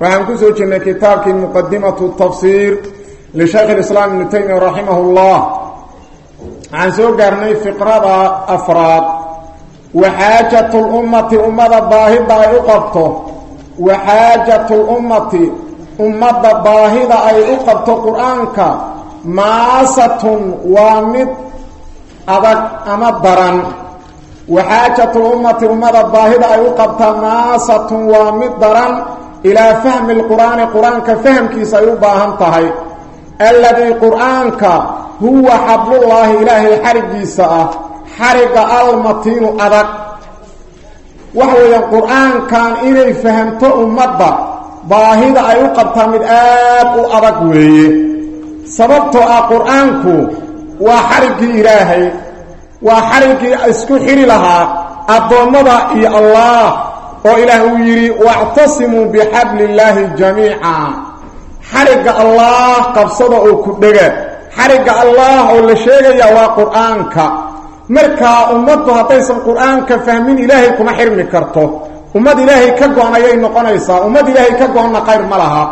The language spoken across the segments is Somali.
waxaan ku soo jirnay kitaabkii muqadimatu tafsiir lishaykh اlislaam ibnu taymiya raximah اllah waxaan soo gaarnay fiqrada afraad. Waxaajatu lummati ummada baahida ay u qabto. Waxaajatu lummati ummadda baahida ay u qabto qur'aanka. Maasatun waa mid adag ama daran. Waxaajatu lummati ummada baahida ay u qabtaa waa mid daran ilaa fahmi lqur'aani qur'aanka fahamkiisa ay u baahan tahay. Alladii qur'aanka huwa xablullaahi ilaahay xarigiisa ah xariga almatiinu adag. Waxa weeyaan qur'aankan inay fahamto ummadda baahida ay u qabtaa mid aad u adag weeye. Sababtoo ah qur'aanku waa xariggii ilaahay waa xariggii isku xidhi lahaa addoommada iyo allah oo ilaah uu yidhi wactasimuu bixabli illaahi jamiica xarigga allah qabsada oo ku dhega. Xarigga allah oo la sheegaya waa qur'aanka. Markaa ummaddu haddaysan qur'aanka fahmin ilaahay kuma xirmi karto. Ummad ilaahay ka go-an ayay noqonaysaa ummad ilaahay ka go-onna qayr ma laha.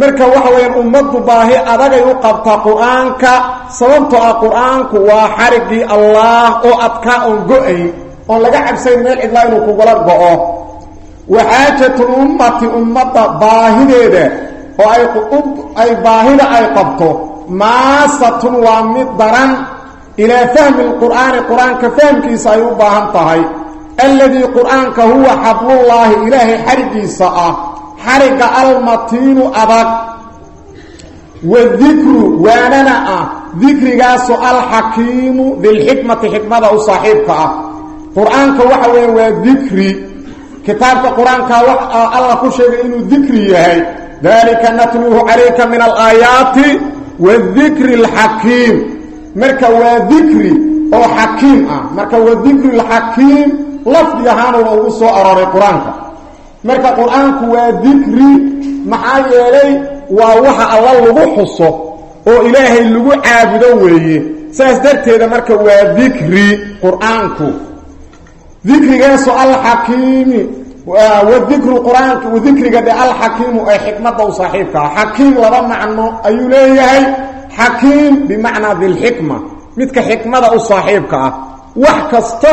Marka waxa weeyaan ummaddu baahi adagay u qabtaa qur'aanka sababtoo ah qur'aanku waa xariggii allaah oo adkaa oon go'ayn oon laga cabsayn meel cidlaa inuu kugula go-o waxaajatul ummati ummadda baahideeda oo ay ay baahida ay qabto maasatun waa mid daran. Ilaa fahmi lqur'aani qur'aanka fahmkiisa ay u baahan tahay. Alladii qur'aanka huwa xablullaahi ilaahay xariggiisa ah. Xarigga almatiinu adag. Wadikru waanana ah. Dikrigaasu alxakiimu bilxikmati xikmada u saaxiibka ah. Qur'aanka waxa weeye waa dikri kitaabka qur'aanka alla ku sheegay inuu dikri yahay. Dalika natluuhu calayka min alaayaati wadikri alxakiim marka waa dikri oo xakiim ah. Marka waa dikri alxakiim lafdi ahaanuba ugu soo aroray qur'aanka. Marka qur'aanku waa dikri maxaa yeelay waa waxa alla lagu xuso oo ilaahay lagu caabudo weeye. Saas darteeda marka waa dikri qur'aanku dikrigaasu alxakiimi wadikru qur'aanka wadikriga dhe alxakiimu ee xikmadda u saaxiibka. Ah xakiim laba macno ayuu leeyahay. Xakiim bimacnaa dilxikma midka xikmada u saaxiibka ah. Wax kasta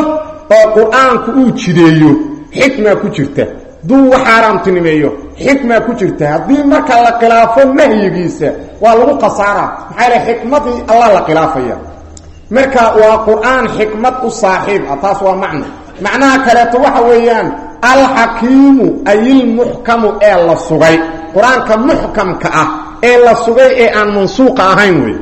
oo qur'aanku uu jideeyo xikmaa ku jirta. Duu xaaraamtinimeeyo xikmaa ku jirta. Haddii marka la khilaafo nahyigiisa waa lagu khasaara. Maxaa yaele xikmadii allah marka waa qur'aan xikmad u saaxiib ah taas waa macno macnaha kaleeto waxa weeyaan alxakiimu ayilmuxkamu ee la sugay. Qur'aanka muxkamka ah ee la sugay ee aan mansuuqa ahayn wey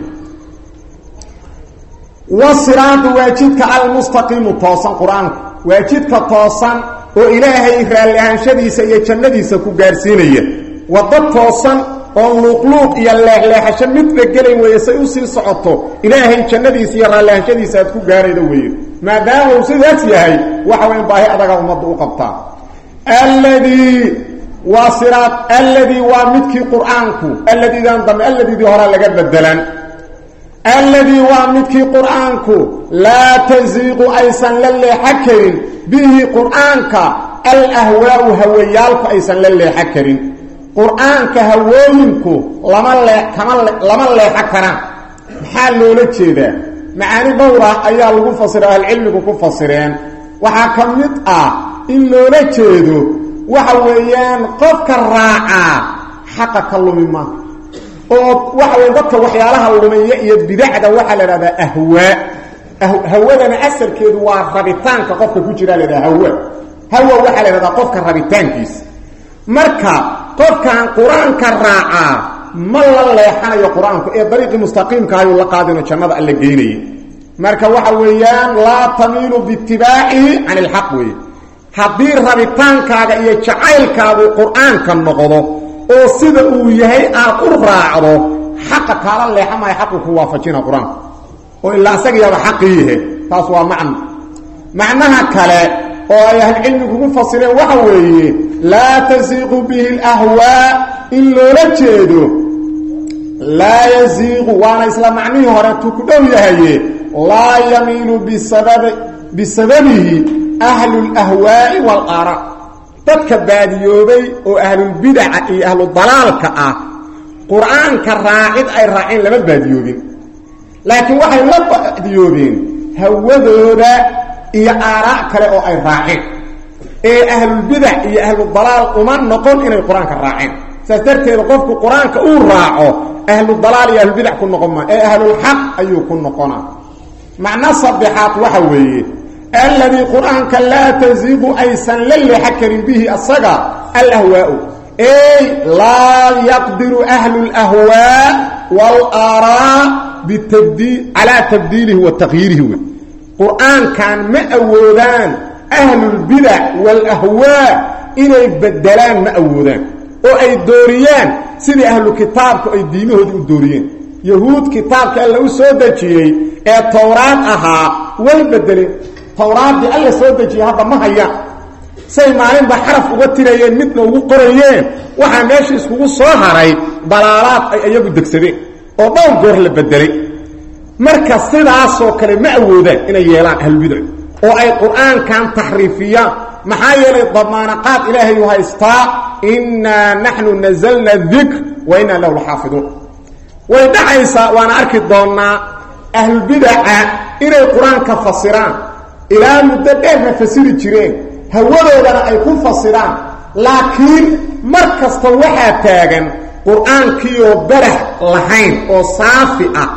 wasiraadu waa jidka almustaqiimu toosan qur'aanku waa jidka toosan oo ilaahay raalli ahaanshadiisa iyo jannadiisa ku gaarsiinaya. Waddo toosan oo luuqluuq iyo leexleexasho midba gelayn weeye say u sii socoto ilaahay jannadiisa iyo raalli aad ku gaarayda weeye maadaama uu sidaas yahay waxa weyn baahi adaga ummadda u qabtaa alladii waa siraad alladii waa midkii qur'aanku alladiidan dambe alladiidii horaa laga bedelan alladii waa midkii qur'aanku laa tasiiqu aysan la leexa karin bihi qur'aanka alahwaau hawayaalku aysan la leexa karin qur'aanka hawooyinku lama lee kama lama leexo karaan. Maxaa loola jeedaa macaani dhowra ayaa lagu fasira ahlcilmigu ku fasireen. Waxaa ka mid ah in loola jeedo waxa weeyaan qofka raacaa xaqa ka lumi ma. Oo waxa weya dadka waxyaalaha lumiya iyo bidacda waxaa la idhahdaa ahwaa hawadana asalkeedu waa rabitaanka qofka ku jira la ydhaha hawa hawa waxaa la ydhahdaa qofka rabitaankiisa. Marka qofkan qur'aanka raacaa ma la leexanayo qur'aanku ee dariiqii mustaqiimka ayuu la qaadino jannada alla geynaya marka waxa weeyaan laa tamiilu biitibaacihi can ilxaq weeye. Haddii rabitaankaaga iyo jacaylkaagu qur'aanka noqdo oo sida uu yahay aad u raacdo xaqa kaala leexa maayo xaqu ku waafajina qur'aanka oo ilaa asagayaaba xaqii yahe taas waa macno. Macnaha kale oo ay ahlucilmigu ku fasireen waxa weeye laa tasiiqu bihi alahwaa in loola jeedo laa yasiiqu waana isla macnihii horeetuu ku dhow yahaye laa yamiilu bisababi bisababihi ahlu lahwaa'i waalaara dadka baadiyoobay oo ahlulbidaca iyo ahludalaalka ah qur'aanka raacid ay raaceen lama baadiyoobin. Laakiin waxay la baadiyoobeen hawadooda iyo aaraa kale oo ay raaceen ee ahlulbidac iyo ahludalaal uma noqon inay qur'aanka raaceen saas darteeda qofku qur'aanka uu raaco ahludalaal iyo ahlulbidac ku noqon maa ee ahlulxaq ayuu ku noqonaa. Macno saddexaad waxa weeye alladii qur'aanka laa tasiiqu aysan la leexa karin bihi asaga alahwaau. Ey laa yaqdiru ahlu lhwaa walaraa calaa tabdiilihi wa taqyiirihi wey qur'aankan ma awoodaan ahlulbidac waalahwaa inay bedelaan ma awoodaan oo ay dooriyaan sidii ahlu kitaabku ay diimahooda u dooriyeen. Yahuud kitaabka alla u soo dejiyey ee towraad ahaa way bedeleen towraaddii alla soo dejiyey hadda ma hayaan say maalinba xaraf uga tirayeen midna ugu qorayeen. Waxaa meesha iskugu soo haray dalaalaad ay iyagu degsadeen oo dhowr goor la bedelay marka sidaasoo kale ma awoodaan inay yeelaan ahlulbidac oo ay qur'aankan taxriifiyaan maxaa yeelay damaanaqaad ilaahay u haystaa innaa naxnu nazalna dikr wa innaa lahu laxaafiduun. Way dhacaysaa waana arki doonnaa ahlulbidaca inay qur'aanka fasiraan. Ilaa muddo dheerna fasiri jireen. Hawadoodana ay ku fasiraan. Laakiin mar kasta waxaa taagan qur'aankiioo barax lahayn oo saafi ah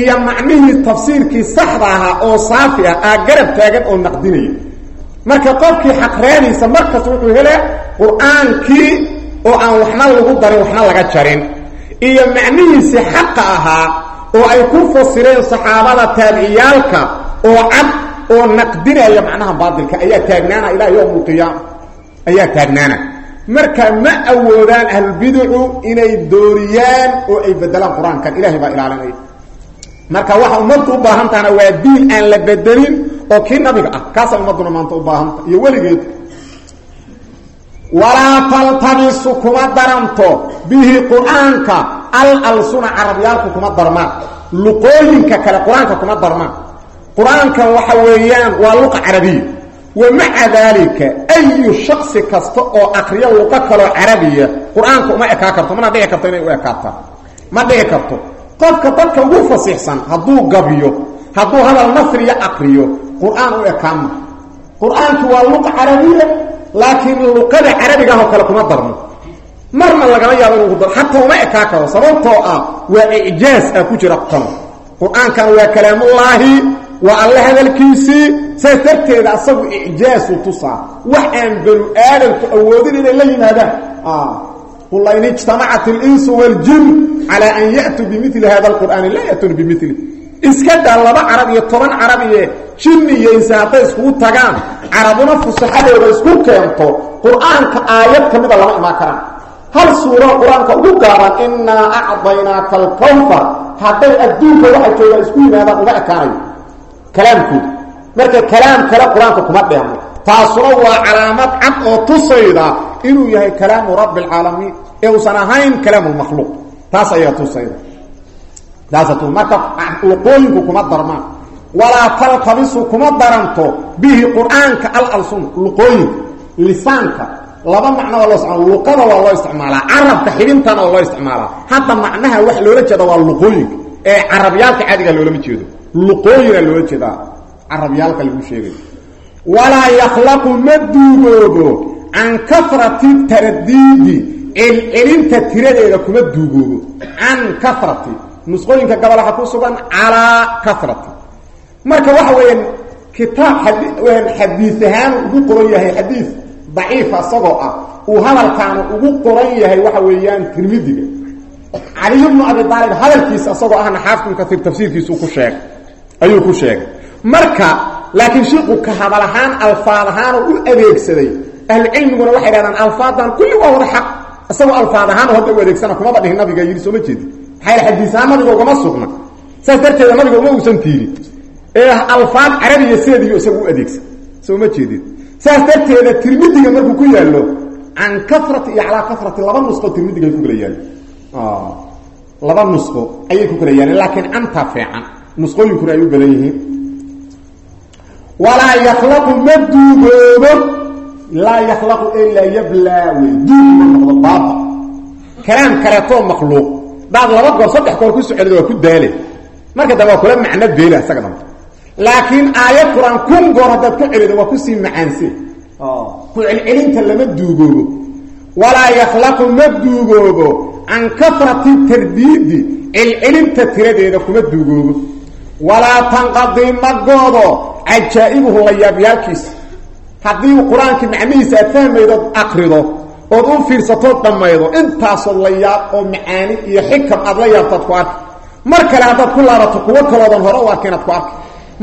iyo macnihii tafsiirkii saxda ahaa oo saafi ah aa garab taagan oo naqdinaya marka qofkii xaqraadiisa mar kasta wuxuu helaa qur'aankii oo aan waxna lagu darin waxna laga jarin. Iyo macnihiisii xaqa ahaa oo ay ku fasireen saxaabada taabiciyaalka oo cad oo naqdinaya macnaha baatilka. Ayaa taagnaana ilaa yowm lqiyaama ayaa taagnaana marka ma awoodaan ahlulbidacu inay dooriyaan oo ay bedelaan qur'aankan. Ilahay baa ilaalinaya marka waxa ummaddu u baahan tahana waa diin aan la bedelin oo kii nabiga ah kaasa ummadduna maanta u baahanta iyo weligeed. Walaa taltabisu kuma daranto bihi qur'aanka al alsuna carabyaalku kuma darmaan luqooyinka kale qur'aanka kuma darmaan. Qur'aankan waxa weeyaan waa luqa carabiya. Wa maca daalika ayu shaksi kasta oo akriyo luqo kaloo carabiya qur'aanka uma ekaa karto. Mana dhici karto inay u ekaataa ma dhici karto. Qofka dadka ugu fasiixsan hadduu gabiyo hadduu hadal nafriya akriyo qur'aan u ekaanma qur'aanku waa luqa carabiya laakiin luqada carabigahoo kale kuma darno marna lagama yaabo in ugu dar xataa uma ekaa karo. Sababtoo ah waa ijaaz ah ku jira tan qur'aankan waa kalaamullaahi waa alle hadalkiisii. Saas darteeda asagu ijaasu tusaa. Wax aan banu aadamku awoodin inay la yimaadaan ah, qul in ijtamacat alinsu waaljin calaa an ya'tuu bimili hada alqur'aani laa ya'tuuna bimili iska daa laba carab iyo toban carabiye jinni iyo insa hadday iskugu tagaan. Carabuna fusaxadooda isku keento. Qur'aanka aayad ka mida lama imaan karaan. Hal suuro qur'aanka ugu gaaban inaa acdaynaaka alkawfar hadday adduunka waxa jooga isku yimaadaan uma ekaanayo. Kalaamkooda marka kalaam kale qur'aanka kuma dheehno taasuna waa calaamad cad oo tusayda inuu yahay kalaamu rabbi alcaalamiin ee uusan ahayn kalaamu lmakhluuq taas ayaa tusayda. Taasa tu marka luqooyinku kuma darmaan walaa taltabisu kuma daranto bihi qur'aanka alalsun luqooyinka lisaanka. Laba macno waa loo isticmaala luqada waa loo isticmaalaa carabka xidhintana waa loo isticmaalaa. Hadda macnaha wax loola jeeda waa luqooyinka ee carabyaalka caadiga loolama jeedo. Luqooyina loola jeedaa carabyaalka lagu sheegayo walaa yakhlaqu ma duugoobo can karati taradiidi celcelinta tiradeeda kuma duugoobo can karati nusqooyinka gobol waxaa ku sugan calaa karati marka waxa weeyaan kitaab xadiis ahaan ugu qoran yahay xadiis daciifa isagoo ah uu hadalkaanu ugu qoran yahay waxa weeyaan tirmidiga caliy bnu abi aalib hadalkiisa isagoo ahna xaafid kaiir tafsiirkiisuu ku sheegay ayuu ku sheegay marka laakiin shiiku ka hadal ahaan alfaad ahaanoo u adeegsaday ahlucilmiguna waxay dhahdaan alfaadan kulli waa wada xaq. Isagoo alfaad ahaan hadda u adeegsana kumaba dhihin nabiga yidhi sooma jeedi maxaa yal xadiis ahaan nabiga ugama sugna. Saas uusan tiirin ee alfaad carabiya sideediyo isagu u adeegsan sooma jeedid saas darteeda tirmidiga markuu ku yaallo can karati iyo calaa karati laba nusqo tirmidiga ay ku kala yaalin. Laba nusqo ayay ku kala yaalin laakiin canta fiican nusqooyinkuna ay u badan yihiin. Walaa yaklaqu ma duugoobo laa yaklaqu ilaa yablaa wey duug ma noqdo baaba kalaam kaleetoo laba goor saddex goor ku waa ku daale. Marka dambe kula macno beela isaga laakiin aayad qur'aan kun goor haddaad ku celido waa ku sii macaanse. Ku celcelinta lama duugoobo. Walaa yaklaqu ma duugoobo. Can kafrati tardiidi celcelinta tiradeeda kuma duugoobo. Walaa tanqadii ma goodo cajaa'ibuhu la yaabyaalkiisa haddii qur'aankii macnihiisa aad fahmaydood akrido ood u fiirsatood dhammaydo intaasoo la yaab oo macaani iyo xikam aad la yaabtaad ku arki. Mar kale haddaad ku laabato kuwo kaloodan hore u arka inaad ku arki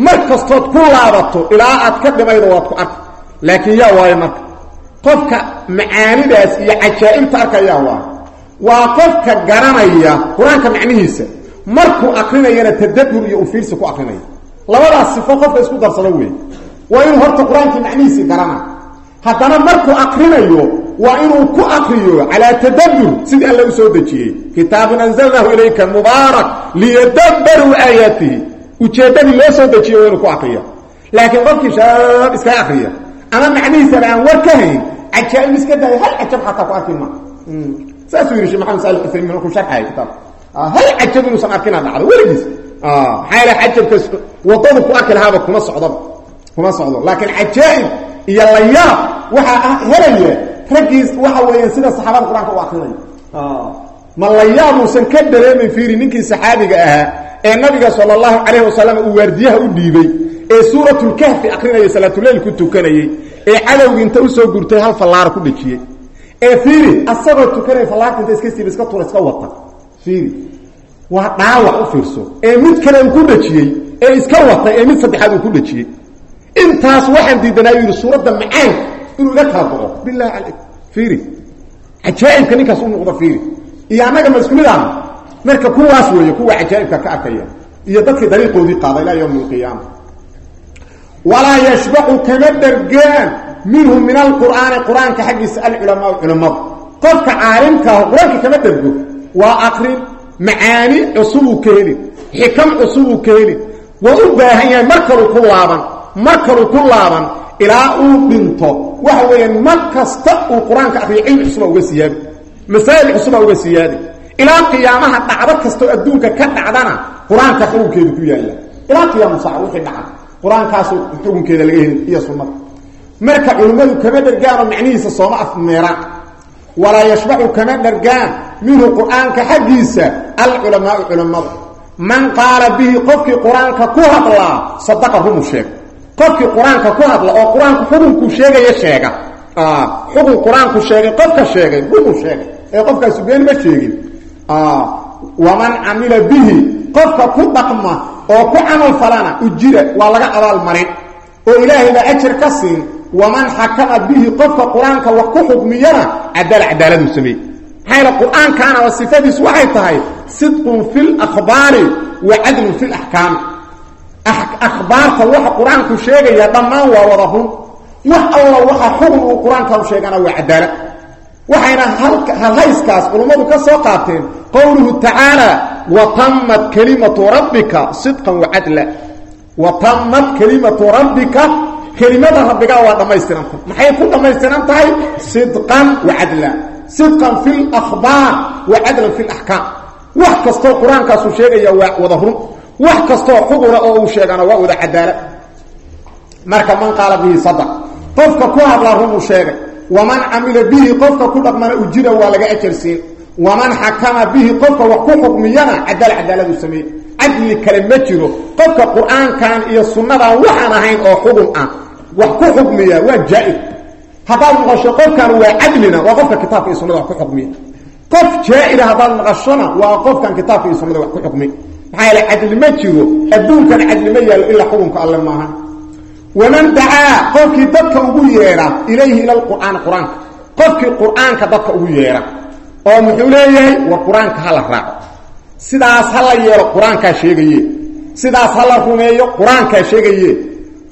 mar kastood ku laabato ilaa aad ka dhimaydo waad ku arki. Laakiin yaa waayo marka qofka macaanidaas iyo cajaa'ibta arka yaa waayo waa qofka garanaya qur'aanka macnihiisa markuu akrinayana tadabur iyo ufiirsi ku akrinaya. Labadaas sifo qofka isku darsado wey waa inuu horta qur'aankii macnihiisii garana. Haddana markuu akrinayo waa inuu ku akriyo calaa tadabur sidii alla u soo dejiyey. Kitaabun anzalnahu ilayka mubaarak liyadabbaruu aayaatihi ujeeddadii loo soo dejiye waa inuu ku akriyo laakiin qofkii shaab iskaga akriya ama macnihiisaba aan war ka hayn iska daayo hal cajab xataa ku arki ma. Saasuu yidhi maxamed saali usaymin markuu sharxaya kitaabka hal cajab inuusan arkina dhacdo weligiis. Maxaa yaele cajabkas wadadu ku arki lahaaba kuma socdaba kuma socdo. Laakiin cajaa'ib iyo layaab waxaa helaya raggiis waxa weeyaan sida saxaabada qur'aanka u ma layaabuusan ka dareemayn fiiri ninkii saxaabiga ahaa ee nabiga sala allahu calayhi wasalam uu waardiyaha u dhiibay ee suuratulkahfi akrinayay salaatuleil ku tukanayey ee cadowgi inta u soo gurtay hal fallaara ku dhejiyey ee fiiri asagoo tukanaya fallaarta inta iska siiba iska tura iska wata. Fiiri waa dhaawac u fiirso. Ee mid kale uu ku dhejiyey ee iska watay ee mid saddexaad ku dhejiyey intaas waxaan diidanaa yidhi suuradda macaanka inuu iga kala bao bilahi calayk fiiri ninkaas u noqdo fiiri iyo annaga ma isku mid ahna marka kuwaas weeye kuwa cajaa'ibka ka arkaya iyo dadkii dariiqoodii qaada ilaa yowmi alqiyaama walaa yashbacu kama dhargaan minhu min alqur'aani qur'aanka xaggiisa alculamaau culamada qofka caalimkaaho qur'aanka kama dhargo waa akrin macaani cusubuu ka helin xikam cusubuu ka helin waa u baahan yahay mar kaluu ku laaban mar kaluu ku laaban ilaa uu dhinto. Waxa weeyaan mar kasta uu qur'aanka akriyo cilmi cusuba uga siyaabi masaa'il cusuba uga siyaabi ilaa qiyaamaha dhacdo kastoo adduunka ka dhacdana qur'aanka xukunkeedu ku yaalla. Ilaa qiyaamu saaca wixii dhaca qur'aankaasu xukunkeeda laga helin iyo sunnada. Marka culimmadu kama dhargaanoo macnihiisa sooma afmeeraan walaa yashbacu kama dhargaan minhu qur'aanka xaggiisa alculamaau culammada man qaala bihi qofkii qur'aanka ku hadlaa sadaqa rumu sheeg. Qofkii qur'aanka ku hadla oo qur'aanku xukunku sheegaya sheega. Qofka sheegay rumu sheegay ee qofkaasu been ma sheegin. Waman camila bihi qofka ku dhaqma oo ku camal falana ujira waa laga abaalmarin oo ilaahay baa ajar ka siin waman xakama bihi qofka qur'aanka wax ku xukmiyana cadaala cadaaladuu sameey maxaa qur'aankaana waa sifadiisu waxay tahay sidqun fi lakhbaari wa cadlun fi laxkaami akhbaarta waxa qur'aanku sheegaya dhammaan waa wada wax alla waxa xukun uu sheegana waa cadaalad waxayna halhayskaas culummadu ka soo qaateen qowluhu tacaala watammat kelimatu rabbika sidqan wacadla watammat kelimatu rabbika kelimada rabbigaa waa dhammaystiranta maxay ku dhammaystiran tahay? Sidqan wacadla sidqan fi lakhbaar wa cadlan fi laxkaam wax kastoo qur'aankaasu sheegaya waa wada run. Wax kastoo xuguna oo uu sheegana waa wada cadaalad. Marka man qaala bihi sadaq qofka ku hadlaa runuu sheegay waman camila bihi qofka ku dhaqmana ujira waa laga ajarsiin waman xakama bihi qofka wax ku xukmiyana cadaal cadaaladu sameeye cadli kale ma jiro. Qofka qur'aankan iyo sunnadan waxaan ahayn oo xugun ah. Wax ku xukmiya waa jaa-ir haddaad maqasho qofkan waa cadlina waa qofka kitaabka iyo sunnada wax ku xukmiya. Qof jaa-ira haddaad maqashona waa qofkan kitaabka iyo ma jiro. Adduunkan cadli waman dacaa qofkii dadka ugu yeedha ilayhi ila lqur'aani qur'aanka. Qofkii qur'aanka dadka ugu yeedha. Oo muxuu leeyahay war qur'aanka ha la raaco. Sidaas ha la yeelo qur'aankaa sheegaye sidaas ha la rumeeyo qur'aankaa sheegaye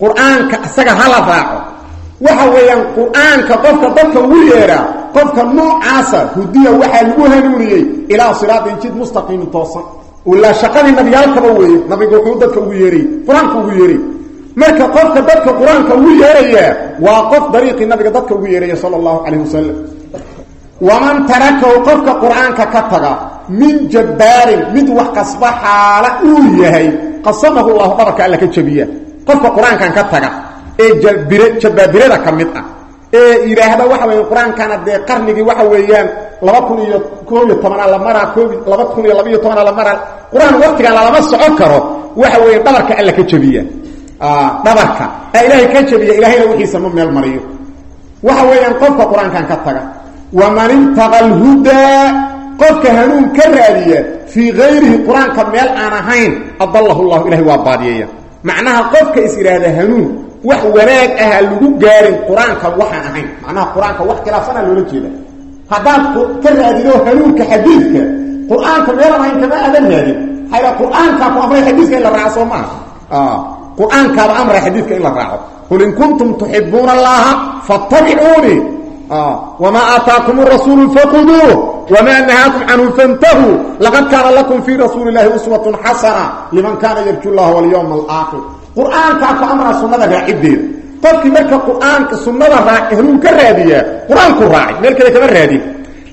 qur'aanka isaga ha la raaco. Waxa weeyaan qur'aanka qofka dadka ugu yeedhaa qofka noocaasa hudiya waxaa lagu hanuuniyey ilaa siraatin jid mustaqiimin toosan. Ilaa shaqadii nabiyaalkaba weeye nabigu dadka ugu yeeray qur'aanka ugu yeeray marka qofka dadka qur'aanka ugu yeerayaa waa qof dariiqii nabiga dadka ugu yeeraya sala allahu calayh wasalam waman tarakahu qofka qur'aanka ka taga min jabbaarin mid wax qasba xaala uu yahay qasamahu llahu dhabarka alla ka jabiya. Qofka qur'aankan ka taga ee jabir jabaabirada ka mid ah ee yidhaahda waxa weya qur'aankana dee qarnigii waxa weeyaan laba kun iyo koob iyo tobanaa la maraa koob laba la maraa qur'aan waktigan lalama socon karo waxa weya dhabarka alla ka jabiya dhabarka. Ee ilaahay ka jabiya ilahayna wixiisa ma meel mariyo. Waxa weeyaan qofka qur'aankan ka taga waman ibtaqa alhudaa qofka hanuun ka raadiya fii gayrihi qur'aanka meel aan ahayn adallahu llahu ilahay waa baadiyeeya macnaha qofka is idhaahda hanuun wax wanaag aha lagu gaarin qur'aanka waxaan ahayn. Macnaha qur'aanka wax khilaafsanaa loola jeeda. Haddaad ka raadido hanuunka xadiidka qur'aanka meelaan ahayn kama aadan raadin. Xayla qur'aankaa ku amray xadiiska in la raaco soo maaha qur'aankaaba amray xadiidka in la raaco. Qul in kuntum tuxibuuna allaha fattabicuunii wma aataakum rasuulu faquduuh wma nahaakum canhu fantahuu laqad kaana lakum fii rasuuli lahi uswatun xasana liman kaana yarju llaha walyawma alaakhir qur'aankaa ku amraa sunnada raacideeda qofkii marka qur'aanka sunnada raac hanuun ka raadiyaa qur'aanku raacay meel kale kama raadin.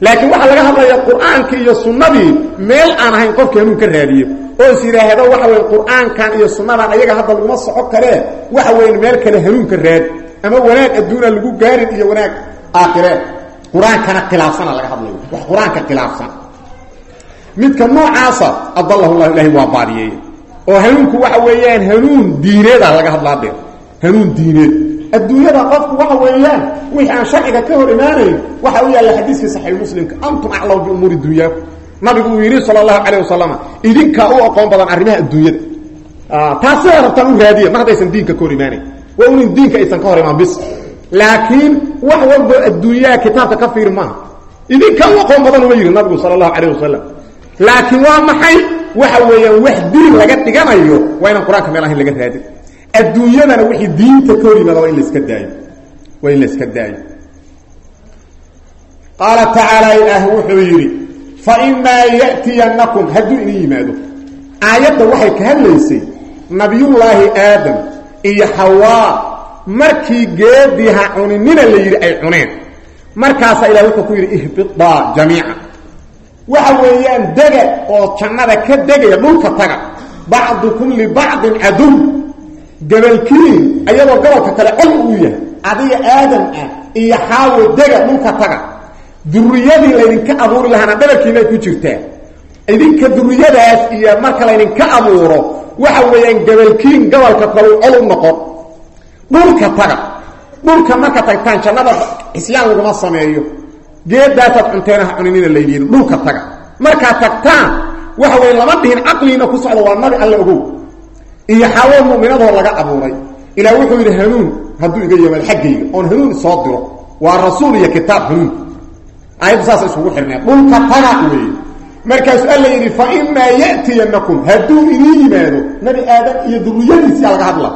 Laakiin waxaa laga hadlaya qur'aankii iyo sunnadii meel aan ahayn qofkii hanuun ka raadiyo oo is yidhaahdo waxa weye qur'aankan iyo sunnadan ayaga hadda laguma soco karee waxa weeye meel kale hanuunka raadi ama wanaag adduuna lagu gaarin iyo wanaag aakhireen qur'aankana laga hadlayo wax qur'aanka khilaafsan. Midka noocaasa adalahu llahu ilahay waa oo hanuunku waxa weeyaan hanuun diineeda laga hadlaa dee. Diineed. Adduunyada qofku waxa weeyaan wixii aan sharciga ka hor imaanayn waxa u yaalla saxiix muslimka antum aclamu biumuuri dunyaaku nabigu uu yidhi sala allahu calayh wasalam idinkaa u aqoon badan arrimaha adduunyada. Taas sidaa rabtaan u raadiya mar haddaysan diinka ka hor imaanayn waa unin diinka aysan ka hor bis. Laakiin wax walbo adduunyaha kitaabka ka fiir maaha. Idinkaa u aqoon badan uma yidhi nabigu sala allahu calayh laakiin waa maxay? Waxa weeyaan wax diin laga dhiganayo waa inaan qur'aanka meel ahayn laga raadin. Adduunyadana wixii diinta ka hor yimaada waa in laska daayo. Waa in la iska daayo. Qaala tacaala ilaah wuxuu yidhi fa imaa ya'tiyanakum hadduu idin yimaado. Aayadda waxay ka hadlaysay nabiyullaahi aadam iyo xawaa markii geedii ha cuninina la yidhi ay cuneen. Markaasaa ilah wuxuu ku yidhi ihbidaa jamiica. Waxa weeyaan dega oo jannada ka degaya dhulka taga. Bacdukum libacdin caduw gabalkiin ayadoo gobolka kale col uu yahay. Adiga aadam ah iyo xaawo dega dhulka taga duriyadii laydinka abuuri lahaana dhabarkiinay ku jirtaa idinka duriyadaas iyo marka laydinka abuuro waxa weeyaan gabalkiin gobolka kale col u noqon dhulka taga dhulka marka tagtaan jannada islaam laguma sameeyo. Geedaasaad cunteenaha cuninina laydiin dhulka taga. Markaad tagtaan waxa weye lama dhihin caqliina ku socda waa nabi alle ogow. Iyo xaawo mu'minadoo laga abuuray. Ilaa wuxuu yidhi hanuun hadduu iga yimaado xaggayga oon hanuun isoo diro. Waa rasuul iyo kitaab hanuun aayaddu saasa isugu xirneen. Dhulka taga weeye markaasuu alla yidhi fa imaa ya'tiyanakum hadduu idiin yimaado nabi aadam iyo duriyadiisiyaa laga hadla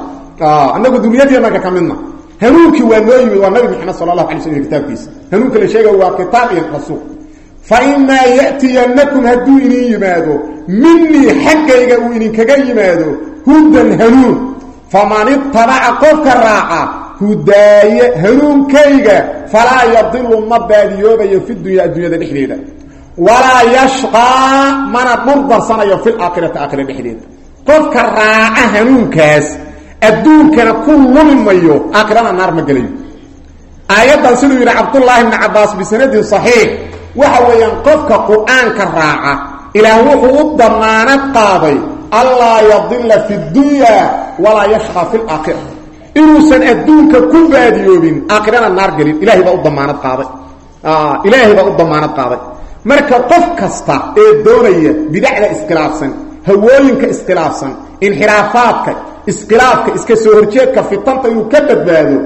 anagu duriyadeennaga ka midna. Hanuunkii waa noo yimid waa nabi maxamed sala allahu alay slm kitaabkiisa. Hanuunka la sheega waa kitaab iyo rasuul. Fa imaa ya'tiyanakum hadduu idin yimaado minii xaggayga uu idinkaga yimaado hudan hanuun. Faman itabaca qofka raaca hudaaye hanuunkayga falaa yadilu ma baadiyoobayo fi dunya addunyada dhexdeeda. Walaa yashqaa mana dhur darsanayo fi laakhirati aakhira dhexdeeda. Qofka raaca hanuunkaas adduunkana ku lumi mayo aakhirana naar ma gelayo. Aayaddan siduu yidhi cabdullaahi bni cabbaas bisanadin saxiix waxa weeyaan qofka qur'aanka raaca ilaah wuxuu u damaanad qaaday allaa yadilla fi dunya walaa yashqa fi laakhira inuusan adduunka ku baadiyoobin aakhirana naar gelin. Ilahay baa u damaanad qaaday. Ilaahay baa u damaanad qaaday. Marka qof kasta ee doonaya bidacda iskhilaafsan hawooyinka iskhilaafsan inxiraafaadka iskhilaafka iska soo horjeedka fitanta inuu ka badbaado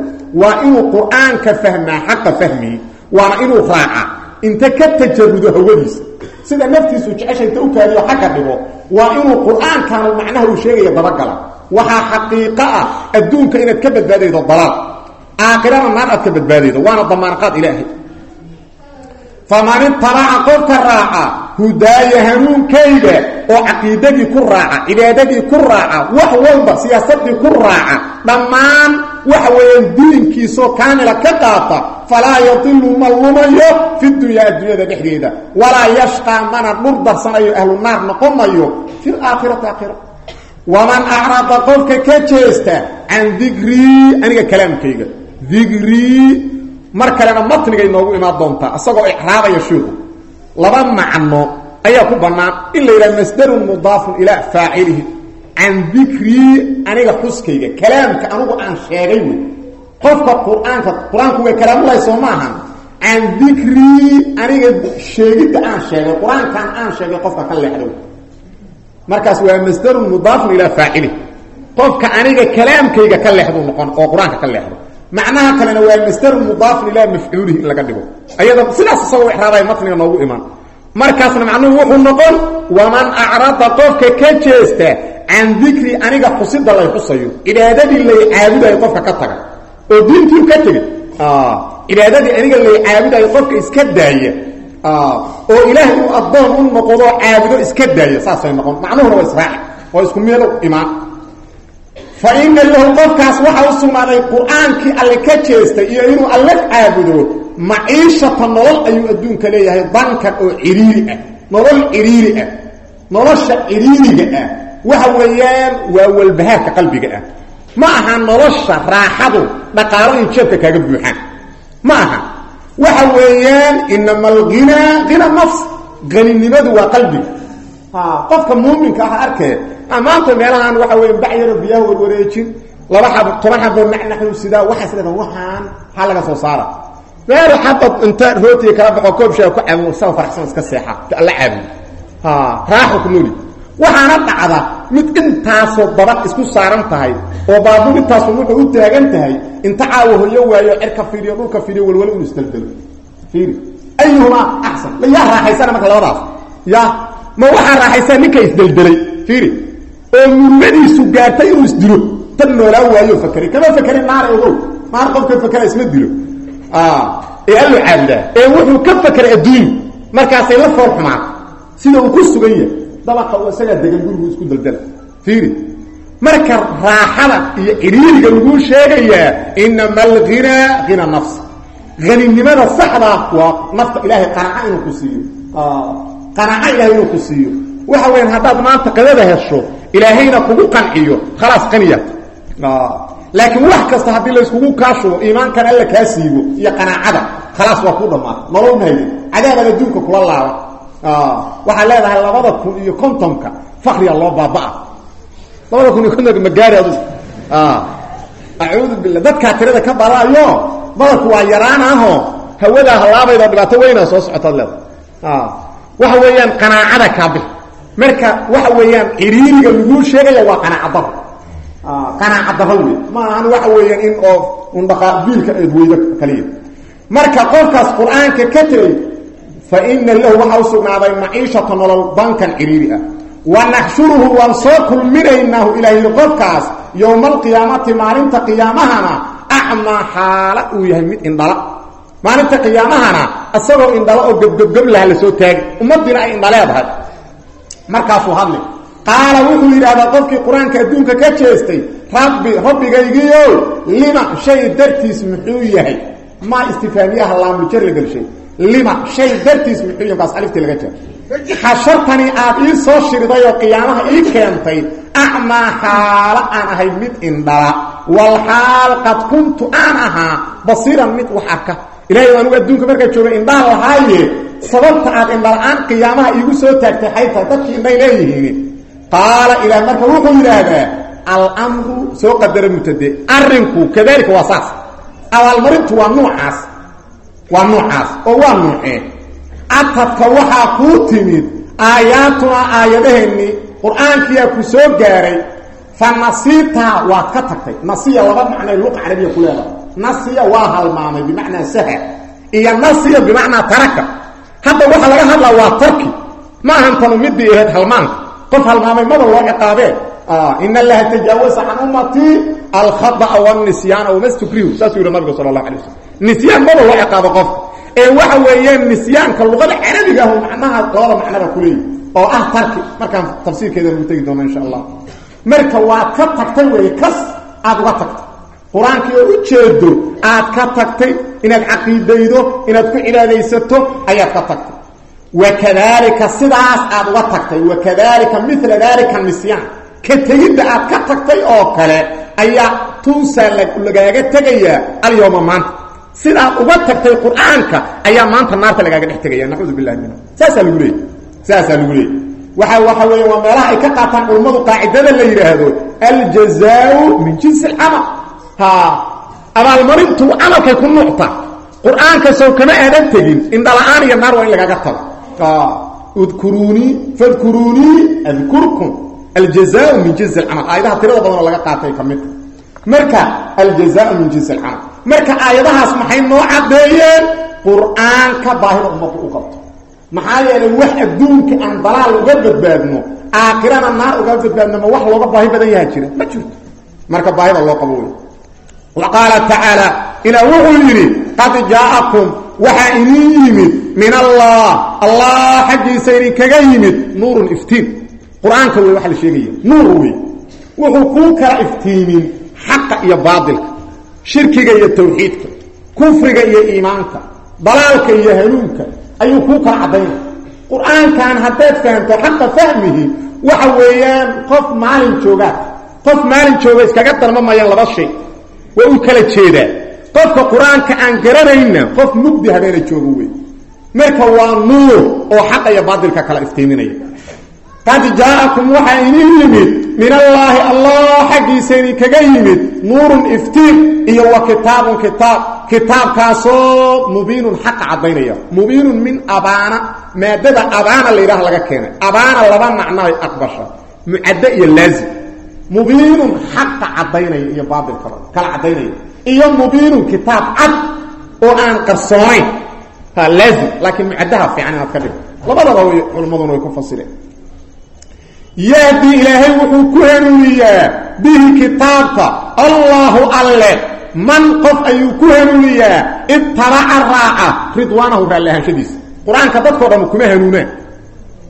waa inuu qur'aanka fahmaa xaqa fahmihi waana inuu raaca inta ka tajarudo hawadiisa sida naftiisu jecesha inta u kaadiyo xagga dhigo waa inuu qur'aankanu macnaha uu sheegaya dabagala waxaa xaqiiqo ah adduunka inaad ka badbaadaydo dalaal. Aakhirana naar aad ka badbaadaydo waana damaanqaad ilaahay. Faman itaraca qofka raaca hudaaya hanuunkayga oo caqiidadii ku raaca cibaadadii ku raaca wax walba siyaasadii ku raaca dhammaan waxa weeyaan diinkiisoo kaamila ka qaata falaa yadilu ma lumayo fi dunyaa adduunyada dhexdeeda. Walaa yashqaa mana dhur darsanayo ahlu naar noqonayo fi laakhirati aakhira waman acrada qofka ka jeesta can dikrii aniga kalaamkayga dikrii mar kalena matnigay noogu imaan doontaa isagoo icraabaya shiiku laba macno ayaa ku bannaan in la yidhaha masdarun mudaafun ilaa faacilihi can dikrii aniga xuskayga kalaamka anugu aan sheegay wey qofka qur'aanka qur'aanku way kalaamulahay soo maahan can dikrii aniga sheegidda aan sheegay qur'aankan aan sheegay qofka ka leexdo markaas waa masdarun mudaafun ilaa faacilihi qofka aniga kalaamkayga ka leexdu noqon oo qur'aanka ka leexdo. Macnaha kalena waa masdarun mudaafun ilaa mafcuulihi in laga dhigo. Ayada sidaas isagoo ixraabaya matniga noogu imaan markaasna macnuhu wuxuu noqon waman acrada qofka ka jeesta can dikri aniga xusida lay xusayo. Cibaadadii lay caabudayo qofka ka taga. Oo diintii ka tegey cibaadadii aniga lay caabudayo qofka iska daaya oo ilaahay uu addoon u noqdo caabudo iska daaya saasay noqon. Macnuhuna waa israaci oo isku meelo imaan. Fa ina lahu qofkaas waxa u sugnaaday qur'aankii alle ka jeestay iyo inuu alle caabudo maciishata nolol ayuu adduunka leeyahay dankan oo ciriiri ah nolol ciriiri ah nolosha ciriiriga ah. Waxa weeyaan waa walbahaarka qalbiga ah. Ma aha nolosha raaxadu dhaqaalo in jeebka kaaga buuxaan. Ma aha waxa weeyaan inama alghinaa hina nafs. Qaninimadu waa qalbiga qofka muuminka ah arkee maanta meelahaan waxa weya bac yaro biyaha warwareejin laba xab toban xaboo nacnaxu sidaa waxaas leedaha waxaan maxaa laga soo saara. Meel xabad inta rootiga kala baxo koob shaa ku caabo saa faraxsan iska seexa. Alla caabudo. Raaxo ku nooli waxaana dhacda mid intaasoo daba isku saaran tahay oo baabuur intaasu wuxuu u taagan tahay inta caawa hoyo waayo cerka fiiriyo dhulka fiiriyo walwalo inu isdaldalo. Fiiri. Ayuhumaa axsan. Yaa raaxaysana marka labadaas. Ya ma waxaa raaxaysaa ninka isdeldelay fiiri. Oo murmadiisu gaartay inuu isdilo tan noolaa waayo fakeray kama fakerin naar ogow naar qofka fakera isma dilo. Ee allo caabudaa. Ee wuxuu ka fakeray adduunya markaasay la fool xumaan sida uu ku sugan yahay dabaqa uu isagaa degan gurigu isku daldala fiiri. Marka raaxada iyo ciriiriga laguu sheegayaa inama alghinaa hina nafs. Haninimada saxdaa waa nafta ilaahay qanaca inuu ku siiyo. Qanaca ilahay inuu ku siiyo. Waxa weyaan haddaad maanta qadada hesho ilaahayna kugu qanciyo khalaas qaniya. Laakiin wax kasta haddii layskugu kaashubo iimaankan alla kaa siibo iyo qanaacada khalaas waa kuu dhammaata nolol mahayden cadaaban adduunka kula laaba waxaa leedahay labada kun iyo kontonka fakriga loo baabaa. Labada kun iyo kontonka magaari acuudu billah dadkaa tirada ka badaayo badanku waa yaraan aho. Hawadaa halaabaydo dhibaato weynaa soo socotaad leedahay waxa weeyaan qanaacada kaabix marka waxa weeyaan ciriiriga laguu sheegaya waa qanaacadaro qanaacadaro wey ma ahan waxa weeyaan in oo undhaqaa biilka eed weydo kaliya. Marka qofkaas qur'aanka ka tegey faina lahu waxaa u sugnaaday maciishata nolol bankan ciriiri ah wa naxshuruhu waan soo kulminaynaahu ilaah yidhi qofkaas yowma alqiyaamati maalinta qiyaamahana acmaa xaala uu yahay mid indhala maalinta qiyaamahana isagoo indhala oo gebgebgeb laha la soo taagi ummadiina ay indhaleedahay markaasuu hadli qaala wuxuu yidhahdaa qofkii qur'aanka adduunka ka jeestay rabbi rabbigaygiio lima shay dartiis muxuu yahay maa istifaamiyaha laamujar la gelshay lima shay dartiis muxuu yahay kaas aliftii laga jaro xashartanii aad ii soo shiriday oo qiyaamaha ii keentay acmaa xaalo aan ahay mid indhala. Walxaal qad kuntu aan ahaa basiiran mid wax arka. Ilahay anugu adduunka markaa joogay indhaha lahaaye sababta aad indhala-aan qiyaamaha iigu soo taagtay xaytaa dadkii indhay leeyihiin. Qaala ilaah marka wuxuu yidhaahdaa almru soo qadara mutade arrinku kadalika waa saas. Abaalmarintu waa nuucaas waa nuucaas oo waa nuucee. Atadka waxaa kuu timid aayaatunaa aayadaheenni qur'aankiyaa ku soo gaaray fa nasiitaa waad ka tagtay. Nasiya laba macnay luqa carabiya ku leedahay. Nasiya waa halmaamay bimacnaa saha iyo nasiya bimacnaa taraka hadda waxaa laga hadlaa waa tarki. Ma ahan tanu midii ahayd halmaanka qof halmaamay maba loo ciqaabee. In allaha tajaawasa can ummatii alkhaaa wnisyaana wmastukrihu saasuu yihi nabigu sal اlahu alay waslm nisyaan maba loo ciqaabo qofka ee waxa weeyaan nisyaanka luqada carabiga ahu macnaha labada macnaba kuleeyi oo ah tarki markaan tafsiirkeeda lagu tegi doono insha allah. Marka waad ka tagtay wey kas aad uga tagtay. Qur'aankii oo ujeedo aad ka tagtay. Inaad caqiidaydo inaad ku cibaadaysato ayaad ka tagtay. Wakadalika sidaas aad uga tagtay. Wakadalika mila dalika nisyaan ka tegidda aad ka tagtay oo kale ayaa tuusaa lagaaga tegayaa alyawma maanta sidaad uga tagtay qur'aanka ayaa maanta naarta lagaaga dhex tegaya nacuudu billahi minhu. Saasaa lagu leeyay saasaa waxa waxa weeye waa meelaha ay ka qaataan culummadu qaacidada la yidhaahdo aljazaau min jinsi alcamal. Ha abaalmarintu camalkay ku nuucta qur'aanka sow kama aadan tegin indhala-aan iyo naar waa in lagaaga tago. Udkuruunii fadkuruunii adkurkum aljazaau min jinsi alcamal. Aayadaha tirada badanoo laga qaatay ka midta marka aljazaau min jinsi alcamal marka aayadahaas maxay noo caddeeyeen qur'aanka baahida ummaddu u qabto. Maxaa yeelay wax adduunka aan dalaal uga badbaadno aakhirana naar uga badbaadno wax looga baahi badan yaha jira. Ma jirto. Marka baahida loo qabo wey wa qaala tacaala ilaa wuxuu yidhi qad jaa'akum waxaa idin yimid min allah allah xaggiisa idinkaga yimid nuurun iftiin. Qur'aanka wey waxa la sheegaya nuur wuxuu kuu kala iftiimin xaqa iyo baatilka shirkiga iyo tawxiidka kufriga iyo iimaanka dalaalka iyo hanuunka ayuu kuu kala caddaynaya qur'aankan haddaad fahamto xaqa fahmihi waxa weeyaan qof maalin joogaa qof maalin jooga iskaga darmamayaan laba shay waa uu kala jeedaa. Qofka qur'aanka aan garanayna qof mugdi habeena jooga wey marka waa nuur oo xaqa iyo baatilka kala iftiiminaya qad jaa'akum waxaa idin yimid min allaahi allah xaggiisa idinkaga yimid nuurun iftiin iyo wa kitaabun kitaab kitaabkaasoo mubiinun xaqa caddaynaya mubiinun min abaana maadada abaana la yidhaha laga keenay abaana laba macnoay aqbasha mucaddo iyo laazim mubiinun xaqa caddaynaya iyo baatilkaba kala caddaynaya iyo mubiinun kitaab cad oo aan qarsoonayn laazim laakiin mucaddaha fiican inaad ka dhigto labadaba way culimmaduna way ku fasireen yahdi ilaahay wuxuu ku hanuuniyaa bihi kitaabka. Allaahu alle. Man qof ayuu ku hanuuniyaa. Ibtalaca raaca ridwaanahu raalli ahaanshadiisa qur'aanka dadkoo dhan kuma hanuunaan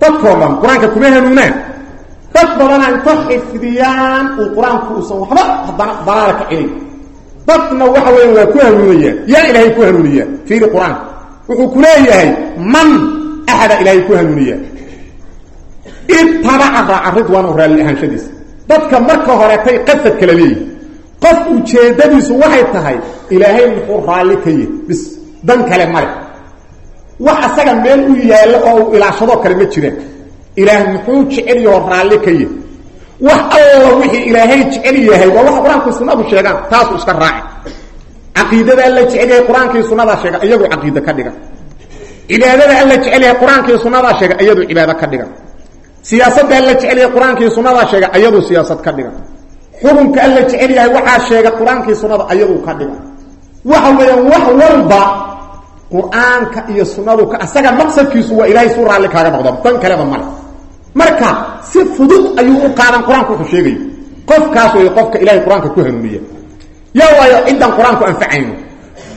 dadkoo dhan qur'aanka kuma hanuunaan dad badana inta xifdiyaan uu qur'aanku uusan waxba haddana dalaala ka celin. Dadna waxa weya waa ku hanuunayaan yaa ilaahay ku hanuuniyaa. Fiiri qur'aanka. Wuxuu ku man axada ilaahay ku hanuuniyaa ibtabaca raaca ridwaanahu raalli ahaanshadiisa dadka marka horetay qasad kala leeyihi qof ujeeddadiisu waxay tahay ilaahay muxuu raalli ka yahy bis dan kale male. Wax asaga meel u yaallo oo uu ilaashadoo kale ma jiraan ilaah muxuu jecel yahoo raalli ka yahy wax alla wixii ilaahay jecel yahay waa waxa qur'aankii sunnadu sheegaan taasuu iska raaci. Caqiidada alla jecel yahay qur'aankii sunnadaa sheega iyagoo caqiide ka dhigan cibaadada alla jecel yahay qur'aankii sunnadaa sheega iyaduu cibaado ka dhigan siyaasadda alla jecel yahay qur'aankii sheega ayaduu siyaasad ka dhigan. Xukunka alla jecel yahay waxaa sheega qur'aankii sunnada ayaduu ka dhigan. Waxa weeyaan wax walba qur'aanka iyo sunnadu ka asaga maqsadkiisu waa ilaahay su raalli kaaga noqda dan kaleba male. Marka si fudud ayuu u qaadan qur'aanku wuxuu sheegayo qofkaas wey qofka ilahay qur'aanka ku hanuuniya. Yaa waayo ciddan qur'aanku anfacayno.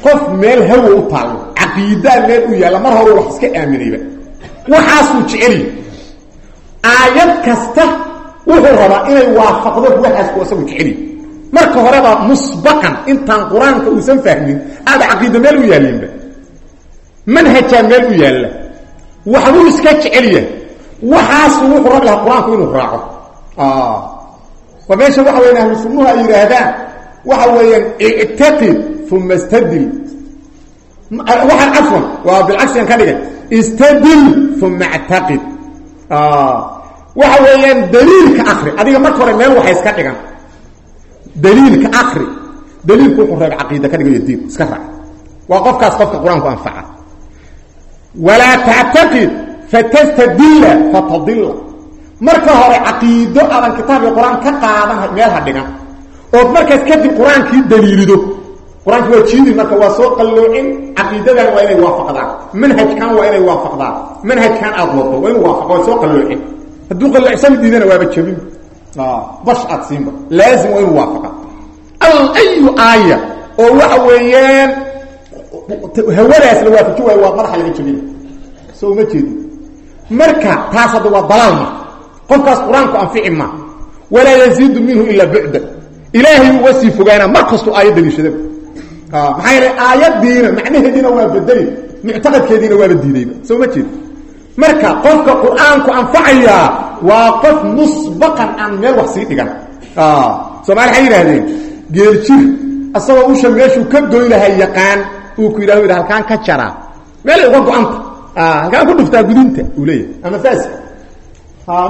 Qof meel hawo u taallo caqiidaa meel u yaalla mar hore wax iska aaminayba. Waxaasuu jeceliy aayad kasta wuxuu rabaa inay waafaqdo waxaas ku asagu jeceliy marka horeba musbaqan intaan qur'aanka uusan fahmin aada caqiida meel u yaallinba manhajaa meel u yaalla. Waxbuu iska jecelyahay waxaasu wuxuu rabi lahaa qur'aanku inuu raaco. Waa meesha waxa weyan ahlu sunnuhu ay yidhaahdaan. Waxa weeyaan ictaqid uma istadil. Waxaan cafwan waa bilcagsigan ka dhigay istadil uma actaqid waxa weeyaan daliilka akri adiga marka hore meel waxa iska dhigan. Daliilka akri daliilku wuxuu reeba caqiida ka dhigayo diin. Iska raac waa qofkaas qofka qur'aanku anfaca. Walaa tactaqid fatastadilla fatadilla marka hore caqiido aadan kitaab iyo qur'aan ka qaadan meel ha dhigan. Ood markaas kadib qur'aankii daliilido. Qur'aanka waa jiidi marka waa soo qalloocin. Caqiidadan waa inay waafaqdaan. Manhajkan waa inay waafaqdaan. Manhajkan aad wado waa inu waafaqa waa soo qalloocin hadduu qalloocsan diidana waaba jabin. Bash aad siinba. Laazim waa inuu waafaqa. Al ayu aaya. Oo waxa weeyaan hawadaas la waafaji waayo waa madaxa laga jabina soo uma jeedi marka taas hadda waa dalaalma qofkaas qur'aanku anfici ma. Walaa yaziidu minhu ilaa bucda ilaahay uga sii fogaana mar kastuu aayad daliishadaba maxaa yeelay aayadiina macnaheediina waa bedeli muctaqadkeediina waaba diidayba. Soo ma jeedi marka qofka qur'aanku waa qof musbaqan aan meel wax sii dhigan. Somaali waxay yidhaahdeen geeljir asagoo usha meeshuu ka goy lahay yaqaan uu ku yidhah yidha halkaan ka jaraa meelay uga go-anta halkaan ku dhuftaa gudinta uu leeyahay. Ama faaska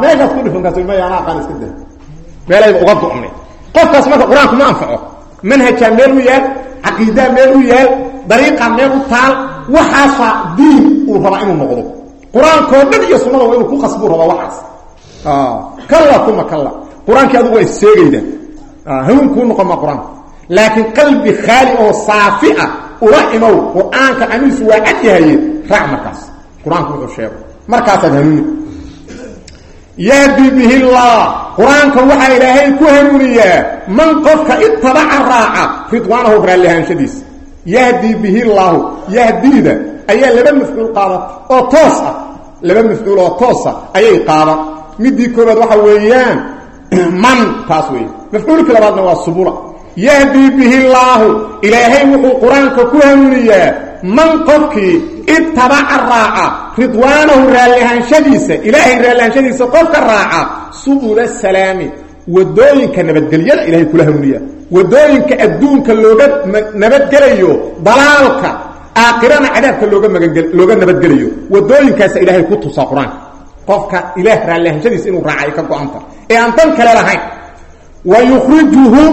meeshaas ku dhifan kaas may anaa aqaan iska da meelayba uga go-nay. Qofkaas marka qur'aanku ma anfaco. Manhajaa meel u yaal caqiidaa meel u yaal dariiqaa meel u taal waxaasaa diin uu rabaa inuu noqdo qur'aankoo dhan iyo sunnada waa inuu ku qasbuu rabaa waxaas. Kalla kuma kalla. Qur'aankii adigu waa isseegayda hawen kuu noqon maa qur'aanka laakiin qalbi khaali oo saafi ah ula imow qur'aanka aniisu waa raac markaas. Qur'aanku wuxuu sheego markaasaad hanuuni. Yahdi bihi llah qur'aanka waxaa ilaahay ku hanuuniyaa man qofka itabaca raaca ridwaanahu raallihaansadiisa yahdi bihi llaahu yahdiida ayaa laba mafcuul qaadata oo toos ah. Laba mafcuul oo toosa ayay qaadan midii koobaad waxa weeyaan man taas weeye. Mafcuulkii labaadna waa subula yahdi bihi llaahu ilaahay wuxuu qur'aanka ku hanuuniyaa man qofkii itabaca raaca ridwaanahu raallihaanshadiisa ilaahay raallihaanshadiisa qofka raaca subula salaami. Wadooyinka nabadgelyada ilahay kula hanuuniya waddooyinka adduunka looga nabadgelayo dalaalka aakhirana cadaabka looga magan looga nabadgelayo wadooyinkaasa ilaahay ku tusaa qur'aanka qofka ilaah raallihaanshadiisa inuu raaca ka go-anta ee aan dan kale lahayn wa yukhrijuhum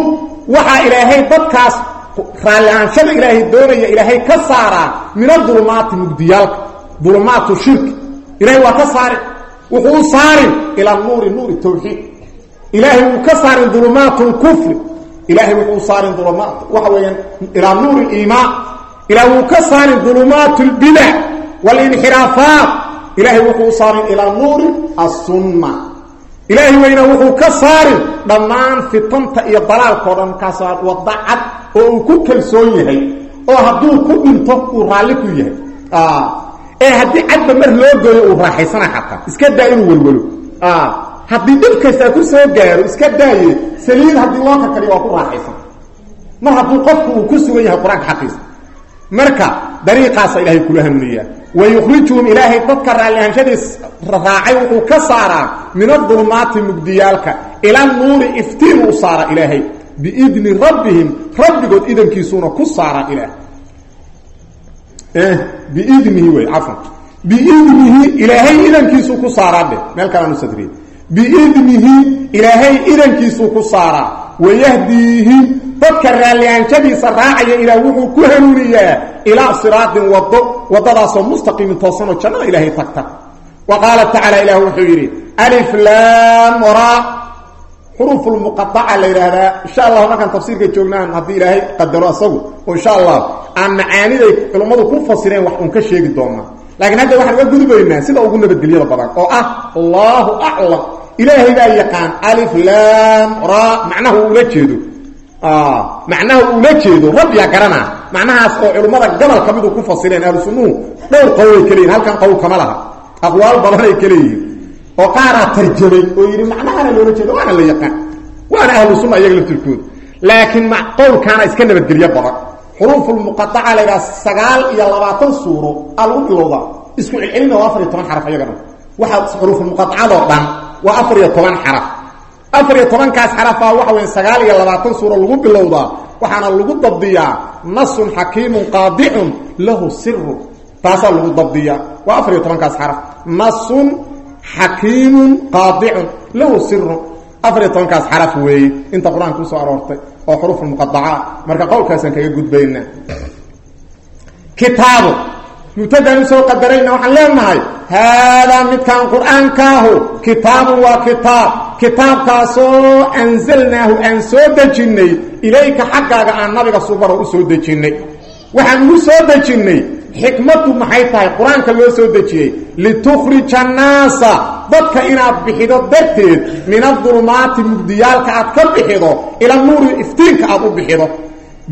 waxaa ilaahay dadkaas raalliaanshada ilaahay doonaya ilaahay ka saaraa min adulumaati mugdiyaalka. Dulumaatu shirki ilahay waa ka saarin. Wuxuu u saarin ilaa nuuri nuuri ilaahay wuu ka saarin dulumaatu lkufri ilaahay wuxuu u saarin waxa weeyaan ilaa nuuri iimaan ilaah wuu ka saarin dulumaatu lbidac walinxiraafaat ilaahay wuxuu u saarin ilaa nuuri assunna. Ilaahay weyna wuxuu ka saarin dhammaan fitanta iyo dalaalkao dhan kaasaa wada cad oo uu ku kalsoon yahay oo hadduu ku dhinto uu raalli ku yahay. Ee haddii cadba mar loo gooyo uu raaxaysana xataa. Iska daa inuu welwelo. Haddii dhib kastaa ku soo gaaro iska daaye saliid haddii loo kakaliyo ku raaxaysan mar hadduu qofku uu ku sugan yahay qur'aanka xaqiisa marka dariiqaasa ilahay kula hanuuniyaa wa yukhrijuhum ilaahay dadka raallihaanshadiis raacay wuxuu ka saaraa min adulmaati mugdiyaalka. Ila nuuri iftiinu u saara ilaahay. Biidni rabbihim rabbigood idankiisuuna ku saara ilaah biidnihi wey cafan biidnihi ilaahay idankiisuu ku saaraa dheh meel kaleanu sadriye. Biidnihi ilaahay idankiisuu ku saaraa. Wayahdiihim dadka raallihaanshadiisa raacaya ilaah wuxuu ku hanuuniyaa ilaa siraatin wado wadadaasoo mustaqiimin toosanoo jannada ilaahay tagta. Wa qaala tacaala ilah wuxuu yidhi alif laam ra. Xuruufulmuqaaca la yidhaahdaa. Insha allah markaan tafsiirka joognaan haddii ilaahay qadaro asagu oo insha allah aan macaaniday culummadu ku fasireen wax uun ka sheegi doonaa. Laakiin hadda waxaan uga gudbaynaa sida ugu nabadgelyada badan oo ah allahu aclam ilaahay baa yaqaan alif laam ra. Macnaha uula jeedo macnaha uula jeedo rabbiyaa garanaa macnahaas oo culummada gobol ka midu ku fasireen ahlu sunnuhu dhowr qowl ay kaleyihin halkan qowl kama laha. Aqwaal badan ay kaleeyihiin oo qaaraa tarjamay oo yidhi macnahana loola jeedo waana la yaqaan. Waana ahlu sunna iyaga laftirkooda laakiin qowlkaana iska nabadgelyo badan. Xuruufulmuqaaca la ydhaha sagaal iyo labaatan suuro aa lagu bilowdaa. Isku celcelina waa afar iyo toban xaraf iyagana. Waxaa xuruufulmuqaacadoo dhan waa afar iyo toban xaraf afar iyo tobankaas xarafaa waxa weya sagaal iyo labaatan suuro lagu bilowdaa waxaana lagu dabdiyaa nasun xakiimun qaadicun lahu siru taasaa lagu dabdiyaa. Waa afar iyo tobankaas xaraf. Nasun xakiimun qaadicun lahu sirun afar iyo xaraf weeye inta qur'aanka ku soo aroortay oo xuruufulmuqaaca marka qowlkaasaan kaga gudbaynaa. Kitaabu mubtadaan u soo qadarayna waxaan leenahay haadaa midkaan qur'aankaahu kitaabun waa kitaab. Kitaabkaasoo anzalnaahu aan soo dejinnay ilayka xaggaaga aan nabiga subaro u soo dejinnay. Waxaan ugu soo dejinnay xikmaddu maxay tahay? Qur'aanka loo soo dejiyey. Litukhrija annaasa dadka inaad bixido darteed min adulmaati mugdiyaalka aad ka bixido ila nuuri iftiinka aad u bixido.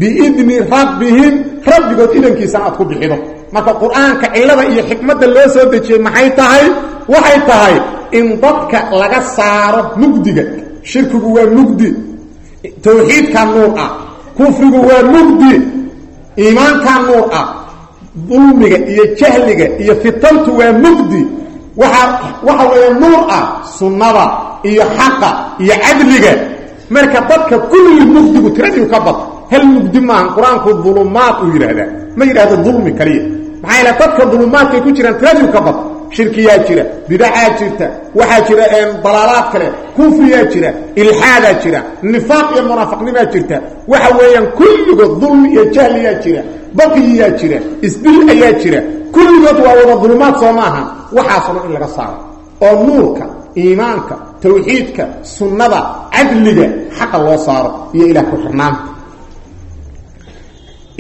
Biidni rabbihim rabbigood idankiisana aad ku bixido marka qur'aanka cillada iyo xikmadda loo soo dejiyey maxay tahay? Waxay tahay in dadka laga saaro mugdiga. Shirkigu waa mugdi. Tawxiidka nuur ah. Kufrigu waa mugdi. Iimaanka nuur ah. Dulmiga iyo jahliga iyo fitantu waa mugdi. Waxa waxa weeye nuur ah sunnada iyo xaqa iyo cadliga. Marka dadka kulli mugdigu tiradiiu ka bad hal mugdi maaha qur'aanku dulumaad uu yidhaahdaa. Ma yidhahdo dulmi kaliya. Maxaa yaele dadka dulumaadkay ku jiraan tiradiiu ka bad. Shirkiyaa jira bidacaa jirta waxaa jira dalaalaad kale kufriyaa jira ilxaadaa jira nifaaq iyo munaafiqnimaa jirta. Waxa weeyaan kulligood dulmi iyo jahliyaa jira baqiyaa jira isdil ayaa jira. Kulligood waa wada dulumaad soo maaha waxaasoo dhan in laga saaro. Oo nuurka iimaanka tawxiidka sunnada cadliga xaqa loo saaro iyo ilah ku xirnaanta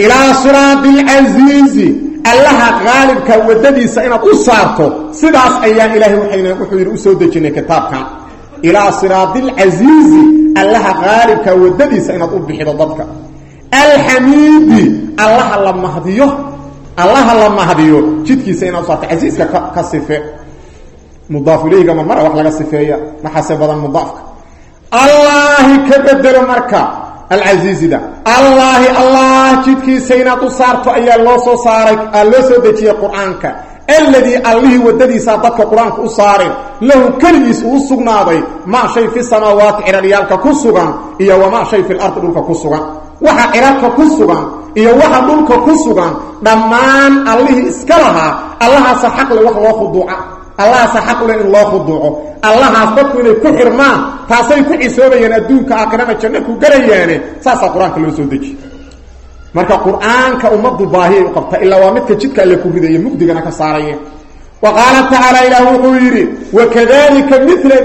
ilaa siraadi alcasiizi allaha qaalibka wadadiisa inaad u saarto sidaas ayaa ilaahay waayna wuxuu yidhi u soo dejinay kitaabkan ilaa siraadi alcasiizi allaha qaalibka wadadiisa inaad u bixido dadka. Alxamiidi allaha la mahdiyo. Allaha la mahdiyo. Jidkiisa inaad usaarto casiiska ka sife. Mudaaf ilayhiga ma mara wax laga sifeeya. Maxase badan mudaafka? Allaahi ka marka alcasiizida allaahi allah jidkiisa inaad u saarto ayaa loo soo saaray loo soo dejiyey qur'aanka. Alladii allihii wadadiisaa dadka qur'aanka u saareen lahu keligiis uu sugnaaday maa shay fi samaawaati ciraryaalka ku sugan iyo wamaa shay fi lardi dhulka ku sugan. Waxa cirarka ku sugan iyo waxa dhulka ku sugan dhammaan allihii iska lahaa allahaasa xaqle wax loo khuduuca allahaasa xaqle in loo khuduuco allahaas dadku inay ku xirmaan taasay ku cisoobayaan adduunka aakhirana janno ku gelayaane saasaa qur'aanka loo soo dejiye marka qur'aanka ummaddu baahiyay u qabta ilaa waa midka jidka alle ku ridaya mugdigana ka saaraya. Wa qaala tacaala ilaah wuxuu yidhi wakadalika mila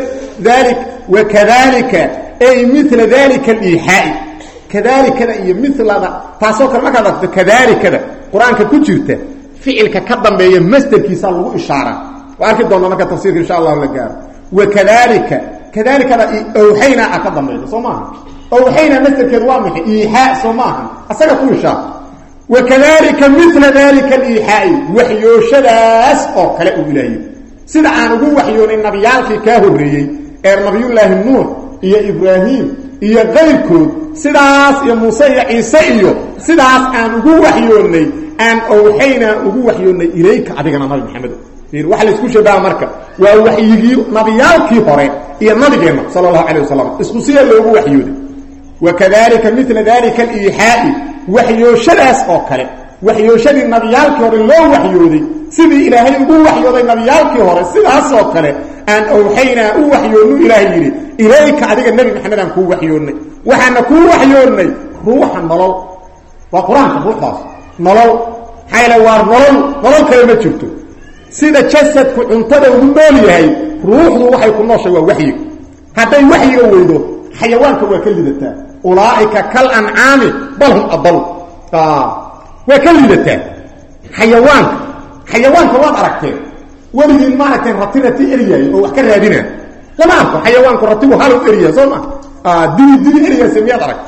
dali wakadalika ay mila dalika aliixaai kadaalikada iyo milada taasoo kale markaad aragto kadaalikada qur'aanka ku jirta ficilka ka dambeeya masderkiisa lagu ishaaraa waa arki doona marka tafsiirka insha allahu la gaaro. Wakadalika kadaalikada awxaynaa a ka dambayda soo maaha. Awxaynaa masderkeedu waa maxay? Iixaa soo maaha. Asaga ku ishaar wakadalika mila dalika aliixaai waxyooshadaas oo kale uu ilaahiyo. Sida aan ugu waxyoonay nabiyaalkii kaa horreeyey ee nabiyullaahi nuux iyo ibraahim iyo kayrkood sidaas iyo muuse iyo ciise iyo sidaas aan ugu waxyoonnay aan awxaynaa ugu waxyoonnay ilayka adigana nabi maxamedo waxa la isku shabaha marka. Waa waxyigii nabiyaalkii hore iyo nabigeenna sala allahu calay wasalam isku sidaa loogu waxyooday. Wakadalika mila dalika aliixaai waxyooshadaas oo kale. Waxyooshadii nabiyaalkii hore loo waxyooday. Sidii ilaahay ugu waxyooday nabiyaalkii hore sidaas oo kale aan awxaynaa u waxyoonnu ilaahay yidhi ilayka adiga nebi maxamed aan kuu waxyoonnay. Waxaana kuu waxyoonnay ruuxa nolol. Waa qur'aanka ruuxdaas. Nolol. Maxaa waa nolol. Nolol kale ma jirto sida jasadku cuntada ugu nool yahay ruuxdu waxay ku nooshay waa waxyiga hadday waxyiga weydo xayawaanka waa ka lidataa. Ulaaika kal ancaami bal hum adal waa ka lidataa. Xayawaanka xayawaanka waad aragteen. Weligiin ma rati rati eryaay oo wax ka raadina. Lama arko xayawaanku ratigu hal u eryaa soo ma? Dibi dibi eryaase miyaad arag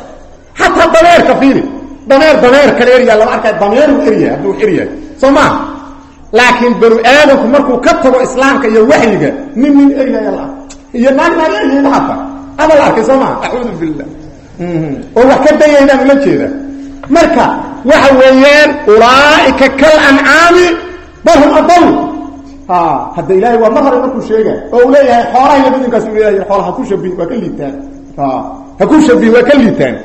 xataa dameerka fiili. Dameer dameer kale eryaa lama arkaa dameeru erya hadduu eryahay soo maa laakiin banu aadamku markuu ka tago islaamka iyo waxyiga nin nin la iyo naag naag eryayda hata ada la arkay soo maa acuudu billah oo wax ka dayaydaan ula jeeda. Marka waxa weeyaan ulaaika kal ancaami bal hum adal hadda ilaahay waa mar hore markuu sheega oo uu leeyahay xoolaha labadinkaas u leeyahay xoolaha ha ku shabihin waa ka liitaan. Ha ku shabihin waa ka liitaan.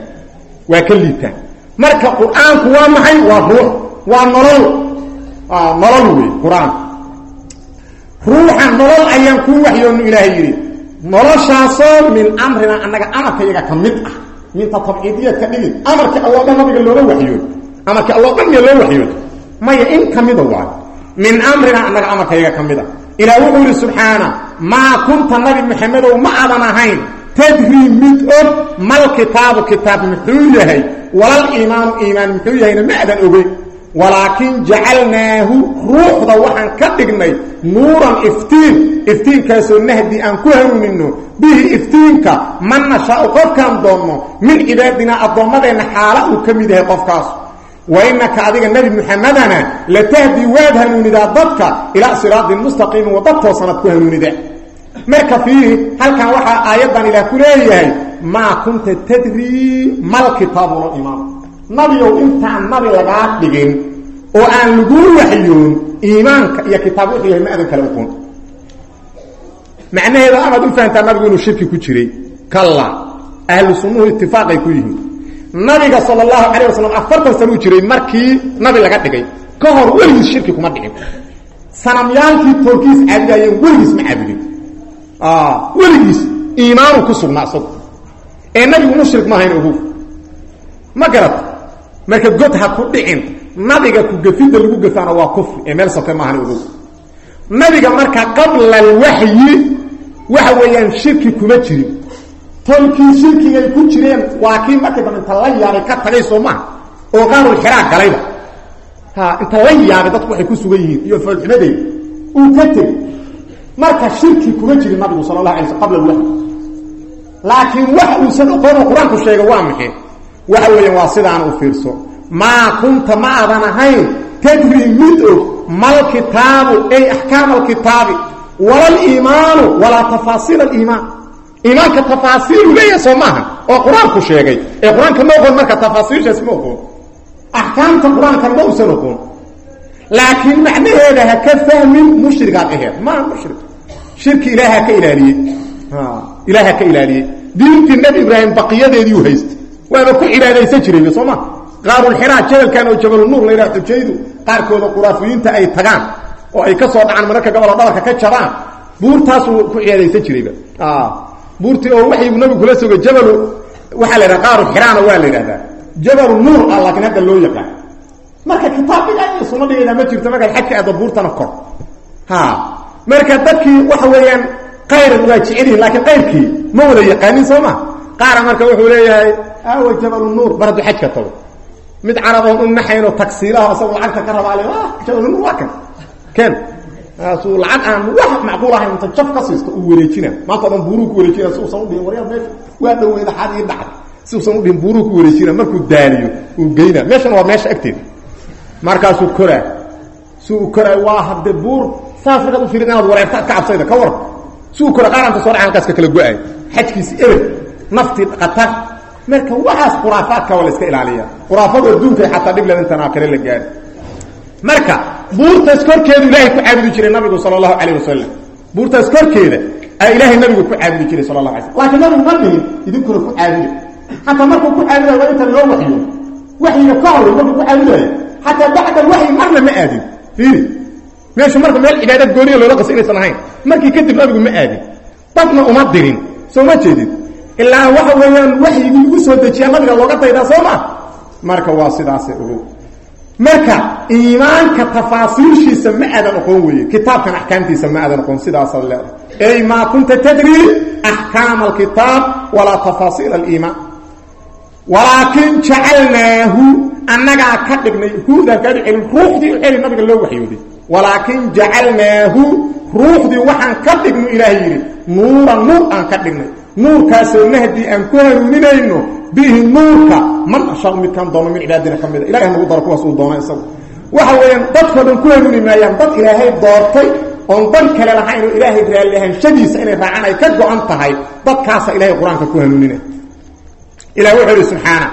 Waa ka liitaan. Marka qur'aanku waa maxay? Waa ruux waa nolol nolol wey qur'aanku ruuxa nolol ayaan kuu waxyoonu ilaahay yidhi noloshaasoo min amrina annaga amarka yaga ka mid ah. Minta tabciidiyaad ka dhigin amarkii alloo dhan nabiga looga waxyood amarkii alloo dhan miya loo waxyood maya in ka mida waay min amrina annaga amarka yaga ka mid a ilaah wuxuu yidhi subxaana maa kunta nabi maxamedow ma adan ahayn. Tadrii mid og mal kitaabu kitaab muxuu yahay. Walal iimaanu iimaan muxuu yahayna ma adan ogeyn walaakin jacalnaahu ruuxda waxaan ka dhignay nuuran iftiin iftiinkaasoo nahdi aan ku hanuunino. Bihi iftiinka man nashaau qofkaan doonno min cibaadinaa addoommadeenna xaala uu ka mid yahay qofkaas. Wa innaka adiga nebi muxamedana latahdi waad hanuunidaa dadka ilaa siraatin mustaqiimin wadda toosanaad ku hanuunida. Marka fiihi halkan waxaa aayaddan ilaah ku leeyahay maa kunta tadrii mal kitaabu wal iimaan nabigow intaan nabi lagaa dhigin oo aan laguu waxyoon iimaanka iyo kitaab wuxuu ma adan kale uqoon macnaheeda amaad u fahantaa nabigu inuu shirki ku jiray. Kalla ahlu sunnuhu itifaaqay ku yihiin. Nabiga sal allahu calayh wasalam afartan sanuu jiray markii nabi laga dhigay. Ka hor weligiis shirki kuma dhicin. Sanamyaalkii toorkiis caabudaayeen weligiis ma caabudin weligiis iimaanu ku sugnaa isagu ee nabigu mushrik maahayn ogow ma garata marka god ha ku dhicin nabiga ku gefidda lagu gefaana waa kufri ee meel soke maahan ogow nabiga marka qabla alwaxyi waxa weeyaan shirki kuma jirin. Tolkii shirkigay ku jireen waa kii markii dambe inta la yaabay ka tagay soo maha oo qaarulxiraa galayba ha inta la yaabay dadku waxay ku sugan yihiin iyo foolxumadeeda uu ka tegey. Marka shirki kuma jirin nabigu sala allah alay sl qabla alwaxyi laakiin wax uusan oqoonoo qur'aanku sheega waa maxay waxa weeyaan waa sidaan u fiirso. Maa kunta ma adan ahayn tadri mid og mal kitaabu ay axkaam alkitaabi wala aliimaanu walaa tafaasiil aliimaan iimaanka tafaasiilu leeyahay soo maaha oo qur'aanku sheegay. Ee qur'aanka ma oqon marka tafaasiishaas ma oqoon axkaamta qur'aanka ma usan oqoon laakiin macnaheeda ha ka fahmin mushrigaad aheed maaha mushrik. Shirki ilaaha ka ilaaliyey ilaaha ka ilaaliyey diintii nebi ibraahim baqiyadeedii u haystay waaba ku cibaadaysan jiray soo ma? Qaarulxiraa jabalkan oo jabalunuur la yidhaha xujaydu qaarkooda khuraafiyiinta ay tagaan oo ay ka soo dhacaan mararka gobolo dhabarka ka jabaan buurtaasuu ku cibaadaysan jirayba buurtii oo waxyigu nabigu kula sogay jabalu waxaa la yidhaha qaaru xiraana waa la yidhahdaa jabalu nuur ah laakiin hadda loo yaqaan. Marka kitaab dhigaa iyo sunno dhigeeda ma jirto markaad xajka aado buurtana kor. Ha marka dadkii waxa weeyaan qayran waa jecelyihin laakiin qayrkii ma wada yaqaanin soo ma? Marka wuxuu leeyahay awa jabalu nuur. Bar hadduu xajka tago. Mid carab oon u naxaynoo tagsiilaha asagoo lacagta ka rabaale jabalu nuur waa kan. Ken kaasuu lacag aan wax macquul ahayn inta jaf ka siisto uu wareejina maanta o dhan buuruu ku wareejina si usan udhihin waryaa meesha waa dhaweyda xad ii dhacday si usan udhihin buuruu ku wareejina markuu daaliyo uu geyna meeshana waa meesha agteeda markaasuu koraa. Si uu koraa waa hadde buur saas markaad ufiirid inaad wareerta ad ka cabsayda ka war si uu kora qaaranta soo dhacan halkaas ka kala go'ay xajkiisi eber naftii qatar marka waxaas khuraafaadka waa la iska ilaaliya khuraafadu adduunka xataa dhib ledan tan aakhire la gaari marka buurtaas korkeedu ilaahay ku caabudi jiray nabigu sala allahu calayh wasalam buurtaas korkeeda ayaa ilaahay nabigu ku caabudi jiray sala allah alay slam laakiin nabigu ma dhihin idinkuna ku caabuda xataa markuu ku caabudayo waa inta loo waxyo waxyiga ka hor markuu ku caabudayo xataa bacda waxyi marna ma aadin. Fiiri. Meeshu marka meel cibaadad gooniya loola qasa inaysan ahayn. Markii kadib nabigu ma aadin. Dadna uma dirin. Soo ma jeedid ilaa waxa weeyaan waxyigii lagu soo dejiyaa nabiga looga daydaa soo ma? Marka waa sidaasay ogow marka iimaanka tafaasiishiisa ma aadan oqon weeye. Kitaabkan axkaamtiisa ma aadan oqon sidaasaad leedahay. Ey maa kunta tadri axkaama alkitaab walaa tafaasiil aliimaan. Walaakin jacalnaahu annagaa ka dhignay huudan kaa celin ruuxdii celi nabiga loo waxyooday walaakin jacalnaahu ruuxdii waxaan ka dhignu ilaahay yidhi nuuran nuur aan ka dhignay nuurkaasoo nahdii aan ku hanuuninayno bihi nuurka. Man ashaa midkaan doono min cibaadina ka mida. Ilahay nagu daro kuwaas uu doona isagu. Waxa weeyaan dadkoo dhan ku hanuuni maayaan dad ilaahay doortay oon dan kale lahayn oo ilaahay raalliahanshadiisa inay raacaan ay ka go-an tahay dadkaasa ilahay qur'aanka ku hanuuninay ilah wuxuu ihi subxaana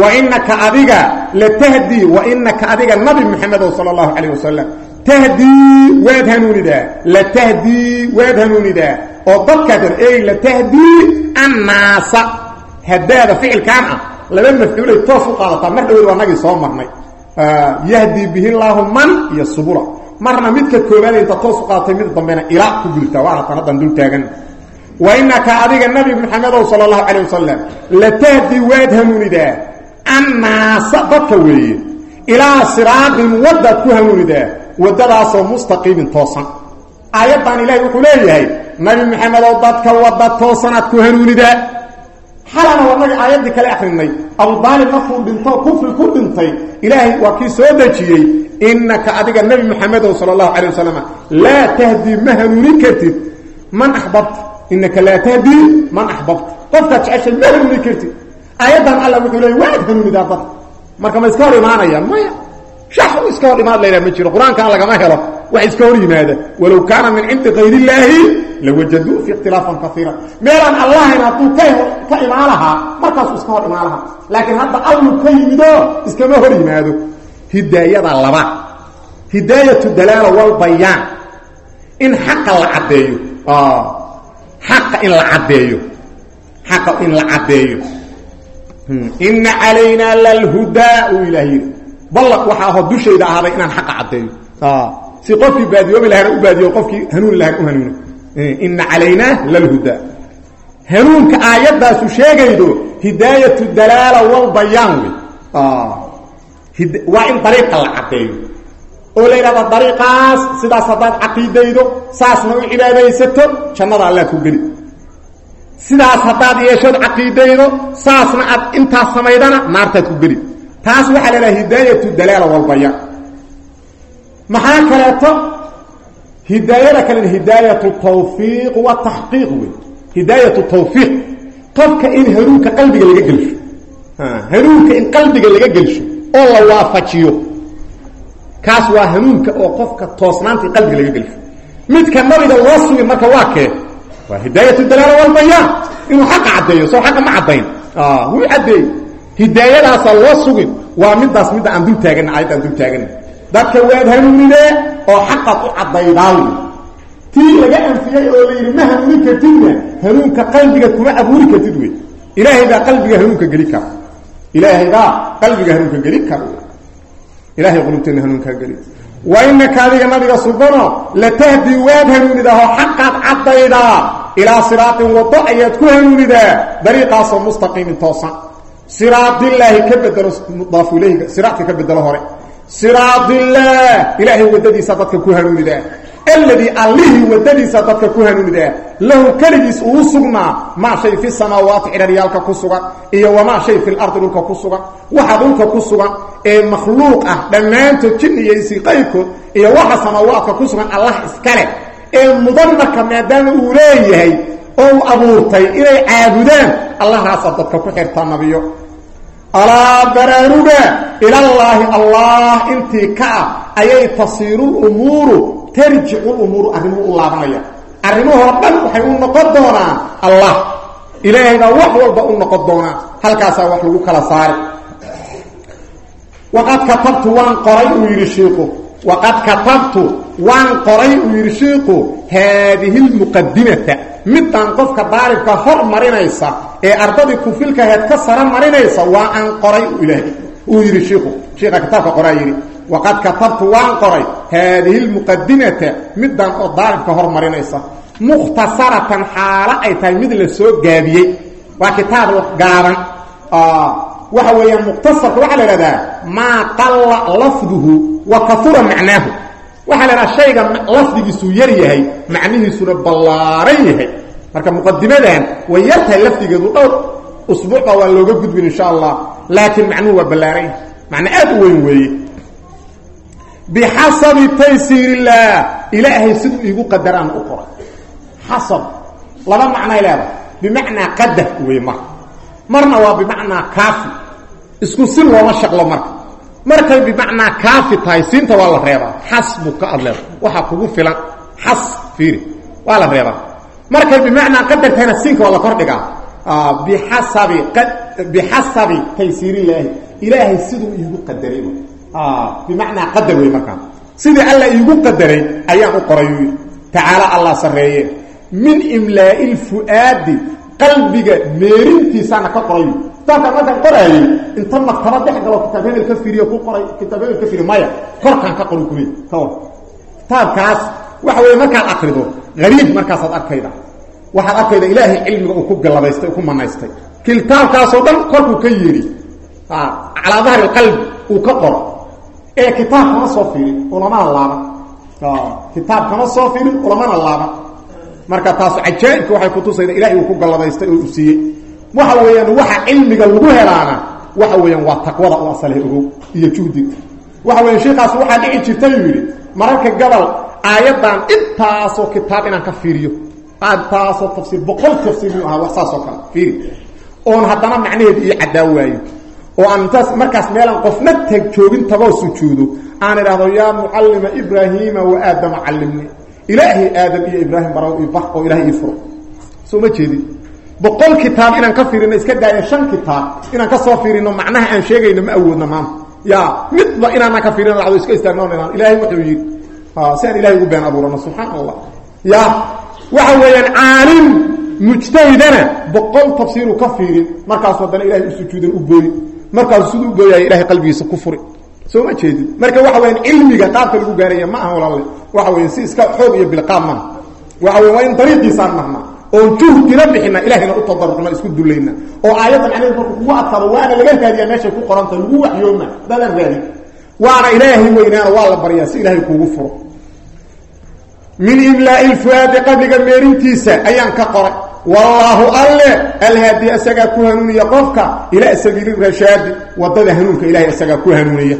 wa inaka adiga latahdii wa inaka adiga nabi maxamedow sala allahu calayh wasalam tahdii waad hanuunidaa. Latahdii waad hanuunidaa oo dadkaad ey latahdii annaasa. Hadaada ficilkaan ah laba mafcuulay toos u qaadataa. Mar dhaweed waa nagii soo marnay. Yahdii bihi llaahu man iyo subula. Marna midka koobaad inta toos u qaadatay mid dambena ilaa ku gudubtaa waana tan haddan dul taagan. Wa inaka adiga nabi maxamedow sala allahu calayh wasalam latahdii waad hanuunidaa annaasa dadka weeye ilaa siraatin waddaad ku hanuunidaa waddadaasoo mustaqiimin toosan aayaddan ilaahay wuxuu leeyahay nabi maxamedow dadka wada toosanaad ku hanuunidaa xalana wanaga aayaddii kale akrinay abu daalib markuu dhinto kufri ku dhintay. Ilaahay waa kii soo dejiyey. Inaka adiga nebi maxamedow sala allahu calay wasalam laa tahdii ma hanuunin kartid. Man axbabta inaka laa tahdii man axbabta qofkaad jeceshay ma hanuunin kartid. Aayaddan alla wuxuu leey waad hanuunidaa dad marka ma iska hor imaanayaan maya. Shax iska hor imaad laydhaha ma jiro. Qur'aankan lagama helo wax iska hor yimaada walow kaana min cindi kayr illaahi lawajaduu fi ikhtilaafan kaiira meelaan allahayn hadduu ka imaan lahaa markaasuu iska hor imaan lahaa laakiin hadda allu ka yimidoo iskama hor yimaado. Hidaayada laba. Hidaayatu dalaala walbayaan in xaqa la caddeeyo. Xaqa in la caddeeyo. Xaqa in la caddeeyo. Ina calaynaa lalhudaa uu ilaah yidhi. Ballaq waxaa aho dushayda ahaaday inaan xaqa caddeeyo si qofkii baadiyoobi lahana u baadiyo qofkii hanuuni lahana u hanuuno ina calaynaa lalhudaa hanuunka aayaddaasu sheegaydo hidaayatu dalaala walbayaan wey waa in dariiqa la caddeeyo. Oo la yidhahda dariiqaas sidaas haddaad caqiidaydo saasna u cibaadaysato jannada allaa ku geli. Sidaas haddaad yeeshood caqiidaydo saasna aad intaas samaydana naartaad ku geli. Taas waxaa la dhaha hidaayatu dalaala walbayaan maxaa kaleeto? Hidaayada kalena hidaayatu tawfiiq wa taxqiiq wey hidaayatu qofka in hanuunka qalbiga laga gelsho. Hanuunka in qalbiga laga gelsho oo la waafajiyo. Kaas waa hanuunka oo qofka toosnaanta in qalbiga laga gelsho. Midka nabiga loo sugin marka waa kee? Waa hidaayatu dalaala walbayaan inuu xaqa caddeeyo soo xaqa ma caddayn. Wuu caddeeyey. Hidaayadaasa loo sugin waa midaas midda aan dul taagana aayadda dul taagana dadka waad hanuunidee oo xaqaad u caddaydaawi tii laga anfiyey oo la yidhi ma hanuunin kartidna? Hanuunka qalbiga kuma abuuri kartid wey. Ilaahay baa qalbiga hanuunka geli kara. Ilaahay baa qalbiga hanuunka geli kara. Ilahay qulubteena hanuunkaa geli. Wa inaka adiga nabiga subano latahdi waad hanuunidaahoo xaqaad caddaydaa ilaa siraatin waddo ayaad ku hanuunidaa dariiqaasoo mustaqiimin toosan. Siraadillaahi ka bedelo mudaafu ilayhiga siraadka ka bedelo hore siraadillaah ilaahay waddadiisa dadka ku hanuunidaa alladii allihii waddadiisa dadka ku hanuunidaa lahu keligiis uu sugnaa maa shay fi samaawaati cidharyaalka ku sugan iyo wamaa shay fi lardi dhulka ku sugan waxa dhulka ku sugan ee makhluuq ah dhammaantood jinni iyo isi qayrkood iyo waxa samaawaadka ku sugan allah iskale ee mudan marka maadaama uu leeyahay oo uu abuurtay inay caabudaan allahaasaa dadka ku xirtaa nabiyo alaa baraaruga ilallaahi allah intii ka ah ayay tasiirulumuuru tarjicu lumuuru arrimuhu u laabanaya. Arrimahoo dhan waxay u noqon doonaan allah. Ilaahay baa wax walba u noqon doonaa. Halkaasaa wax lagu kala saari. Waqad katabtu waan qoray uu yidhi shiiku waqad katabtu waan qoray uu yidhi shiiku haadihi lmuqadimata midaan qofka daalibka hor marinaysa ee ardadii kufilkaheed ka sara marinaysa waa aan qoray ilaahay uu yidhi shiiku shiika kitaabka qoraa yidhi. Waqad katabtu waan qoray. Haadihi lmuqadimata midaan oo daalibka hor marinaysa. Mukhtasaratan xaalo ay tahay mid la soo gaabiyey. Waa kitaab gaaban. Waxa weeyaan mukhtasarka waxaa la ihahdaa maa qalla lafduhu wa kaura macnaahu. Waxaa la idhaha shayga lafdigiisuu yar yahay macnihiisuna ballaaran yahay marka muqadimadan way yar tahay lafdigeedu dhowr usbuuca waa looga gudbin insha allah laakiin macnuhu waa ballaaran macna aad u weyn weeye. Bixasabi taysiir illaah ilaahay siduu iigu qadaraan u qoray. Xasab laba macnay leedahay. Bimacnaa qadar wey marka. Marna waa bimacnaa kaafi. Isku si looma shaqlo marka. Markay bimacnaa kaafi tahay siinta waa la reebaa. Xasbuka aad leeda waxaa kugu filan. Xas fiiri. Waa la reebaa markay bimacnaa qadar tahayna siinka waa la kordhigaa biasabi bixasabi taysiirillaahi ilaahay. Siduu iigu qadaray bimacnaa qadar wey markaa sidii alla iigu qadaray ayaan u qoray tacaala allah sarreeye min imlaai lfu'aadi qalbiga meerintiisaana ka qoray. Kitaabka markaan qoraayey inta maktaba dhex galo kitaab hebel ka firiyo ku qoray kitaab ka firi maya. Korkaan ka qori war kitaabkaas waxa weeye markaad hariib markaasaad arkayda. Waxaad arkayda ilaahay cilmiga uu ku galladaystay u ku manaystay. Kitaabkaasoo dhan korkuu ka yeedhi calaa dahri qalbi uu ka qoro. Ee kitaab kama soo fiirin ulamana laaban kitaab kama soo fiirin ulamana laaban marka taas cajaa'ibka waxay kutusayda ilahay uu ku galladaystay oo u siiyey. Waxa weeyaan waxa cilmiga lagu helaana waxa weeyaan waa taqwada u asalahay ogow iyo juhdiga. Waxa weya sheikaas waxaa dhici jirtay uu yidhi mararka gabal aayaddan intaasoo kitaab inaan ka fiiriyo. Intaasoo tafsiir boqol tafsiir muu ahaa wax saas oo kale fiiri. Oon haddana macnaheedu ii caddaa waayo. Oo aan intaas markaas meelaan qofna tag joogin tagoo sujuudo aan idhaahdo yaa mucallima ibraahiima wa aadama callimni. Ilaahay aadam iyo ibraahim barow io bax oo ilahay ii soo ma jeedin boqol kitaab inaan ka fiirino iska daaya shan kitaab inaan ka soo fiirino macnaha aan sheegayno ma awoodna maanta. Ya midba inaanaan ka fiirino lacdo iska istaagnoon ilaahay wuxuu yidhi si aan ilahay ugu been abuurano ya waxa weeyaan caalim mujtahidana boqol tafsiiru ka fiirin markaasu haddana ilahay u sujuudan u booyi markaasu siduu u booyaya ilahay qalbigiisa ku furi. Soo ma jeedin. Marka waxa weyaan cilmiga qaabka lagu gaaraya ma aha walaale waxa weya si iska xoog iyo bilqaab maaha waxa weya waa in dariiqiisaan marnaa oon juhdina bixina u tadarrucna isku dulayna oo aayadda macnaheed marku kugu adkaado laga raadiyaa meeshay ku qoranta lagu waxyooma dadan raadi waana ilaahay weynaana waa la baryaa si ilaahay kuugu furo. Min imlaai lfuaadi qabriga meerintiisa ayaan ka qoray. Wallaahu alle alhaadi isagaa ku hanuuniya qofka ilaa sabiili rashaadi waddada hanuunka ilahay isagaa ku hanuuniya.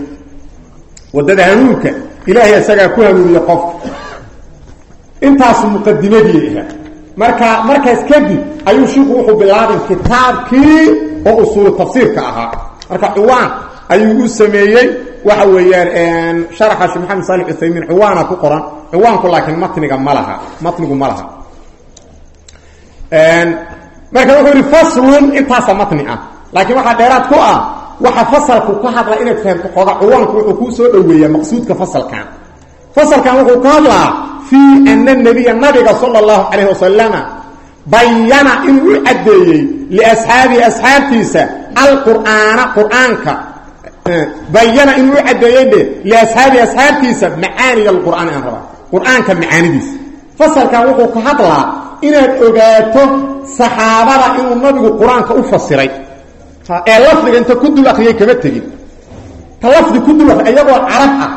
Wadada hanuunka ilaahay isagaa ku hanuuniya qofka. Intaasu muqadimadii ahaa marka markaas kadib ayuu shiku wuxuu bilaabay kitaabkii oo usuulu tafsiirka ahaa. Marka ciwaan ayuu u sameeyey waxa weeyaan sharaxa sheekh maxamed salix uthaymiin ciwaana ku qoran ciwaanku laakiin matniga ma matnigu ma laha. Marka wuxuu yihi faslun intaasa matni ah. Laakiin waxaa dheeraad ku ah waxa fasalku ka hadla inaad fahamto qoda ciwaanku wuxuu kuu soo dhoweeyaa maqsuudka fasalkan. Fasalkan wuxuu ka hadlaa fii ana nabiya nabiga sala allahu calayh wasalama bayana inuu u caddeeyey liasxaabihi alqur'aana qur'aanka bayana inuu u caddeeyey dhe liasxaabihi asxaabtiisa macaaniya alqur'aani aan rabaa. Qur'aanka macaanidiisa. Fasalkan wuxuu ka hadlaa inaad ogaato saxaabada inuu nabigu qur'aanka u fasiray. Ee lafdiga inta ku dul akriyay kama tegin. Ta lafdi ku dul akri iyagoo carab ah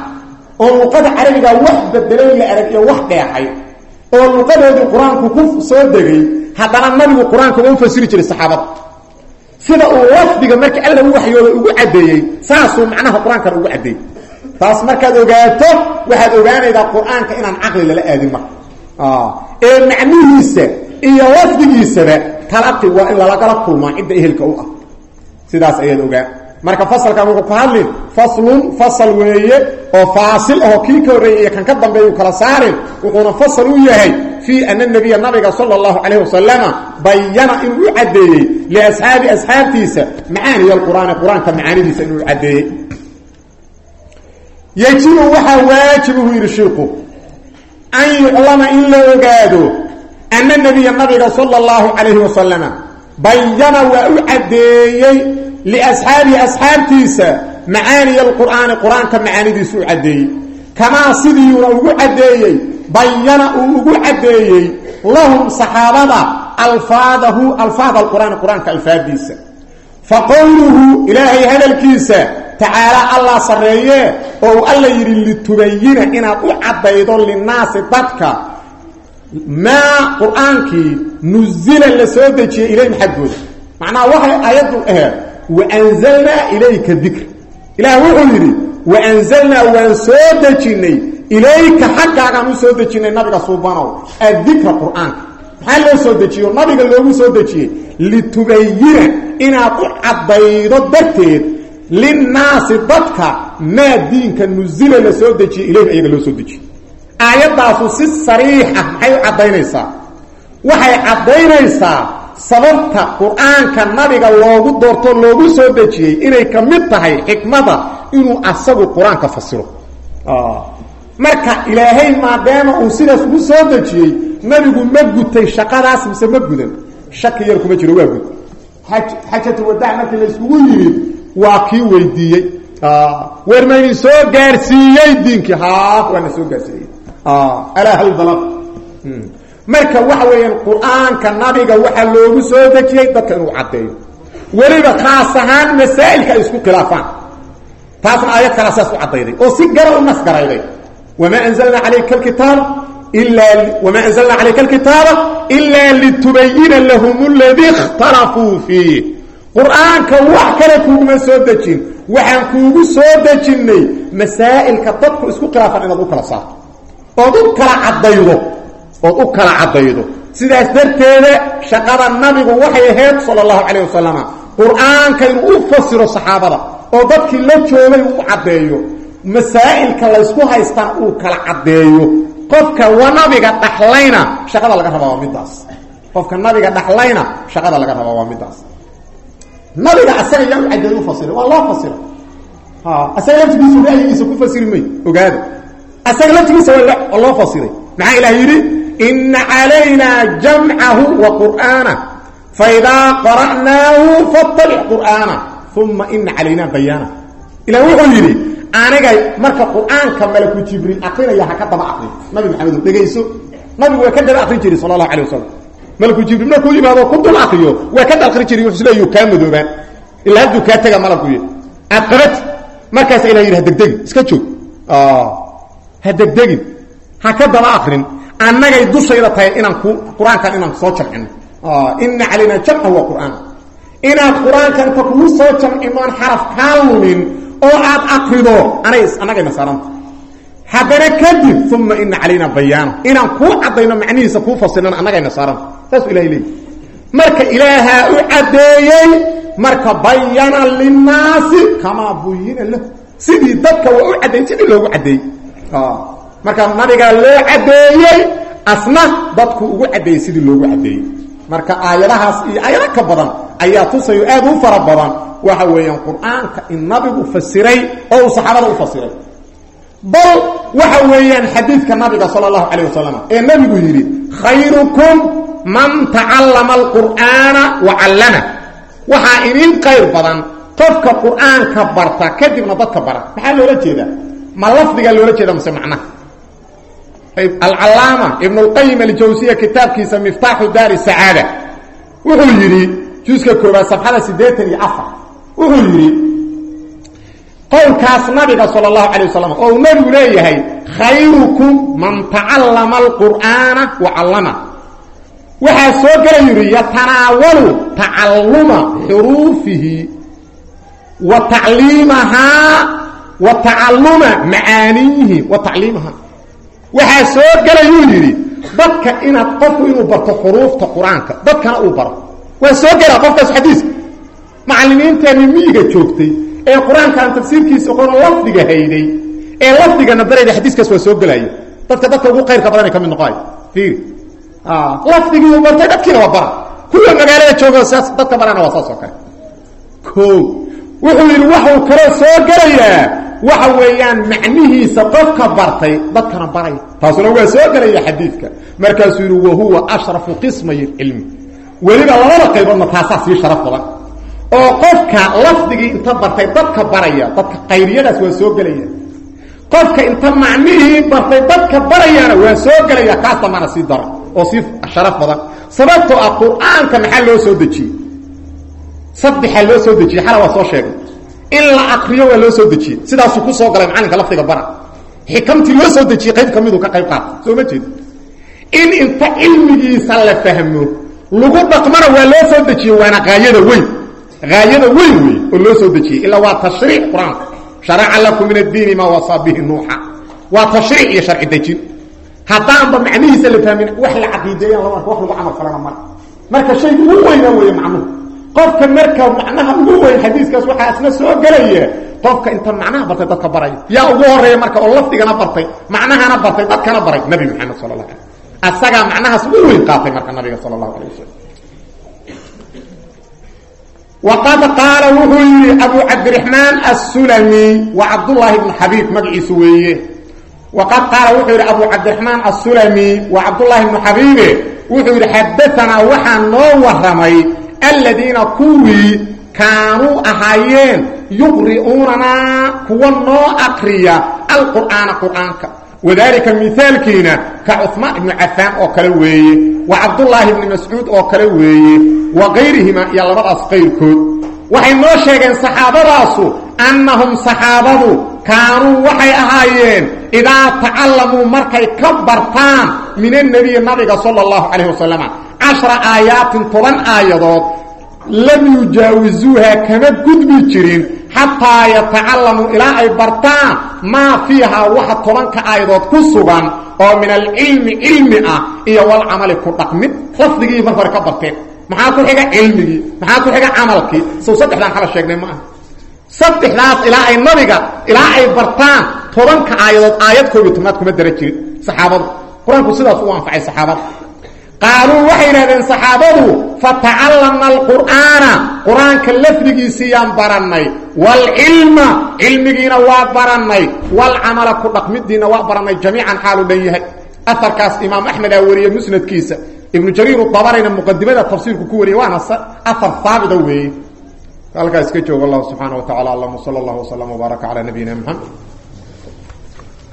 oo luqada carabiga wax bedelay la arag iyo wax dheexay oo luqadoodii qur'aanku ku soo degay haddana nabigu qur'aanka u fasiri jiray saxaabada sida uu lafdiga marka alla u waxyooda ugu caddeeyey saasuu macnaha qur'aankana ugu caddeeyey. Taas markaad ogaato waxaad ogaanaydaa qur'aanka inaan caqli lala aadin marka ee macnihiisa iyo lafdigiisaba talaqi waa in lalagala kulmaa cidda ehelka u ah. Sidaas ayaad ogaa marka fasalkan wuxuu ka hadlin faslun fasal weeye oo faasil ahoo kii ka horreeyay iyo kan ka dambeeyu kala saarin wuxuuna fasal u yahay fii ana nabiya nabiga sala allahu calayh wasalama bayana inuu u caddeeyey liasxaabi asxaabtiisa macaaniya alqur'aani qur'aanka macaanidiisa inuu caddeeyey. Yajibu waxaa waajibuhu yidhi shiiku an yuclama in la ogaado ana nabiya nabiga sala allahu calayhi wasalama bayana waa u caddeeyey liasxaabihi asxaabtiisa macaaniya alqur'aani qur'aanka macaanidiisu u caddeeyey. Kamaa sidiiuna ugu caddeeyey bayana uu ugu caddeeyey lahum saxaabada alfaadahu alfaad alqur'aani qur'aanka alfaadiisa fa qowluhu ilaahay hadalkiisa tacaalaa allah sarreeye oo alla yidhi litubayina inaad u caddaydo linnaasi dadka maa qur'aankii nuzila la soo dejiyey ilayhim xaggooda macnaha waxay ayaddu aheed waanzalnaa ilayka dikra ilaah wuxuu yidhi waanzalnaa waan soo dejinnay ilayka xaggaagaan u soo dejinnay nabiga suubanow addikra qur'aanka. Maxaa loo soo dejiyo? Nabiga loogu soo dejiyey litubayina inaad u caddaydo darteed linnaasi dadka maa diinka nuzila la soo dejiyey ilayhim ayaga loo soo dejiyey aayaddaasu si sariix ah maxay u caddaynaysaa. Waxay caddaynaysaa sababta qur'aanka nabiga loogu doorto loogu soo dejiyey inay ka mid tahay xikmada inuu asagu qur'aanka fasiro. Marka ilaahay maadaama uu sidaas ugu soo dejiyey nabigu ma gutay shaqadaas mise ma gudan. Shaki yar kuma jiro waa gud. Xajatulwadaac markii la isugu yimid waa kii weydiiyey. Weer mayni soo gaarsiiyey diinkii? Ha waana soo gaarsiiyey alaa hal balaq marka waxa weeyaan qur'aanka nabiga waxaa loogu soo dejiyey dadka inuu caddeeyo. Weliba khaas ahaan masaa'ilka ay isku khilaafaan. Taasna aayad kalaa saas u caddayday oo si gara u nasgarayday wamaa anzalnaa calayka alkitaab wamaa anzalna calayka alkitaaba ilaa litubayina lahum ladii ikhtalafuu fiih qur'aanka wax kale kuuguma soo dejin. Waxaan kuugu soo dejinnay masaa'ilka dadku isku khilaafan inaad u kala saarto ood u kala caddaydo ood u kala caddaydo. Sidaas darteeda shaqada nabigu waxay ahayd sala allahu calayh wasalama qur'aanka inuu u fasiro saxaabada oo dadkii la joogay uu u caddeeyo. Masaa'ilka laysku haystaan uu kala caddeeyo. Qofka wa nabiga dhaxlayna shaqada laga rabaa waa midaas qofka nabiga dhaxlayna shaqada laga rabaa waa midaas nabiga asaga yaa u caddeey u fasira asaga laftigiisa ra'yigiisa ku fasiri ogaada asaga laftigiisa waa loo fasiray. Maxaa ilaah yidhi? Ina calaynaa jamcahu wa qur'aana. Faidaa qara'naahu fattabic qur'aana. Uma ina calaynaa bayaana. Ilah wuxuu yidhi aniga marka qur'aanka malaku jibriil akrinaya ha ka daba akrin nabi maxamedo dhegayso. Nabigu waa ka daba akrin jiray sala allahu alay wasalam malaku jibriil markuu yimaado ku dul akriyo waa ka dalqri jiray wuxuu isleeyu kaa madoobaa ilaa hadduu kaa tega malakuy aad qabat markaas ilah yidhi ha degdegin iska joog ha degdegin. Ha ka daba akrin annagay dushayda tahay inaan ku qur'aankan inaan soo jamcino ina calayna jamca wa qur'aan. Inaad qur'aankan inta kugu soo jamcinoon xaraf kaa lumin oo aad akrido anay annagayna saaranta haddana kadib uma ina calayna bayaana. Inaan kuu caddayno macnihiisa kuu fasirnana annagayna saaranta saasuu ilahay marka ilaahaa u caddeeyey marka bayana linnaasi kamaa buyina lahu. Sidii dadka waa u caddeeyey sidii loogu caddeeyey marka nabigaa loo caddeeyey asna dadku ugu caddeeyey sidii loogu caddeeyey. Marka aayadahaas iyo aayado ka badan ayaa tusayo aad u fara badan. Waxa weeyaan qur'aanka in nabigu fasiray oo uu saxaabada u fasiray. Bal waxa weeyaan xadiidka nabiga sala allahu calayh wasalam ee nabigu yidhi khayrukum man tacallama alqur'aana wa callama waxaa idin qayr badan. Qofka qur'aanka barta kadibna dadka bara. Maxaa loola jeedaa ma lafdigaa loola jeeda mase macnaha alcallaama ibn اlqayim aljawsiya kitaabkiisa miftaaxu daari sacaada. Wuxuu yidhi juska koobaad safxada siddeetan iyo afar. Wuxuu yidhi qowlkaas nabiga sala allahu calay wasalam oo uu nabigu leeyahay khayrukum man tacallama alqur'aana wa callama waxaa soo gala yidhi yatanaawalu tacalluma xuruufihi wa tacliimahaa wa tacalluma macaaniyihi wa tacliimahaa waxaa soo gelayuu yidhi dadka inaad qofku inuu barto xuruufta qur'aanka dadkana uu baro. Waa soo gelaa qofkaas xadiiska macallimiinteenni miyiga joogtay ee qur'aankaan tafsiirkiisa qono lafdiga hayday ee lafdigana barayda xadiiskaas waa soo gelaya dadka dadka ugu qayrka badanay ka mid noqoay fiiri. Lafdigii uu bartay dadkiina waa bara. Kuwa wuxuu yidhi waxuu kaloo soo gelayaa. Waxa weeyaan macnihiisa qofka bartay dadkana baraya taasuna waa soo gelaya xadiidka. Markaasuu yidhi wahuwa ashrafu qismay cilmi weliba labada qayboodna taasaa sii sharaf badan oo qofka lafdigii inta bartay dadka baraya dadka qayriyadaas waa soo gelaya qofka inta macnihii bartay dadka barayaana waa soo gelaya kaas dambana sii dara oo sii sharaf badan. Sababtoo ah qur'aanka soo dejiyey saddexaa loo soo dejiyey xala waa soo sheegay. In la akriyo waa loo soo dejiyey sidaasuu ku soo galay macalinka lafdiga bara. Xikamtii loo soo dejiyey qayb ka miduu ka qayb qaata soo ma jeed in inta cilmigiisa la fahmo lagu dhaqmana waa loo soo dejiyey waana haayada weyn. Haayada weyn wey oo loo soo dejiyey ilaa waa tashriic qur'aanka lakum min addiini maa wasaa bihi nuuxa. Waa tashriic iyo sharci dejin. Haddaanba macnihiisa la fahmin wax la arko wax lagu camal falana mara. Marka shayga ugu weynaa weeye macnuhu qofka marka macnaha ugu weyn xadiiskaas waxaa isna soo gelaya qofka inta macnaha bartay dadka baraya yaa ugu horreeya marka oo lafdigana bartay macnahana bartay dadkana baray nabi maxamed sala la alay asagaa macnahaas ugu weyn qaatay marka nabiga sala allahu alay wasalam waqad qaala wuxuu yidhi abu cabdiraxmaan assulami waa cabdullaahi bnu xabiib magaciisu weeye. Waqad qaala wuxuu yidhi abu cabdiraxmaan assulami waa cabdullaahi bnu xabiibe wuxuu yidhi xadaanaa waxaa aladiina kuwii kaanuu ahaayeen yuqri'uunanaa kuwa noo akriya alqur'aana qur'aanka wadalika mihaalkiina ka cuثmaan ibnu cafaan oo kale weeye wa cabdullaahi ibni mascuud oo kale weeye wa kayrihima iyo labadaas qayrkood waxay noo sheegeen saxaabadaasu annahum saxaabadu kaanuu waxay ahaayeen idaa tacallamuu markay ka bartaan min annabiyi nabiga sala allahu calayh wasalama cashra aayaatin toban aayadood lam yujaawizuuha kama gudbi jirin xataa yatacalamuu ilaa ay bartaan maa fiihaa waxa tobanka aayadood ku sugan oo min alcilmi cilmi ah iyo walcamali ku dhaqmid lafdigii mar hore ka barteen maxaa ku xiga cilmigii maxaa ku xiga camalkii sow saddexdaan kala sheegnay ma aha saddexdaas ilaa ay nabiga ilaa ay bartaan tobanka aayadood aayad koob iyo tobnaad kuma dara jirin saxaabadu qur'aanku sidaas u anfacay saxaabada qaaluu waxay yidhahdeen saxaabadu fatacallamna alqur'aana. Qur'aanka lafdigiisiiyaan barannay. Waalcilma cilmigiina waa barannay. Waalcamala ku dhaqmidiina waa barannay. Jamiican xaalu dhan yahay. Aarkaas imaam axmed aa wariyey musnadkiisa. Ibnu jariir dabarayna muqadimada tafsiirku ku wariyay waana aar haabita weeye. Halkaas ka joogo allah subxaana wa tacala alam sala allah wslam wbaaraka calaa nabiyina mxamed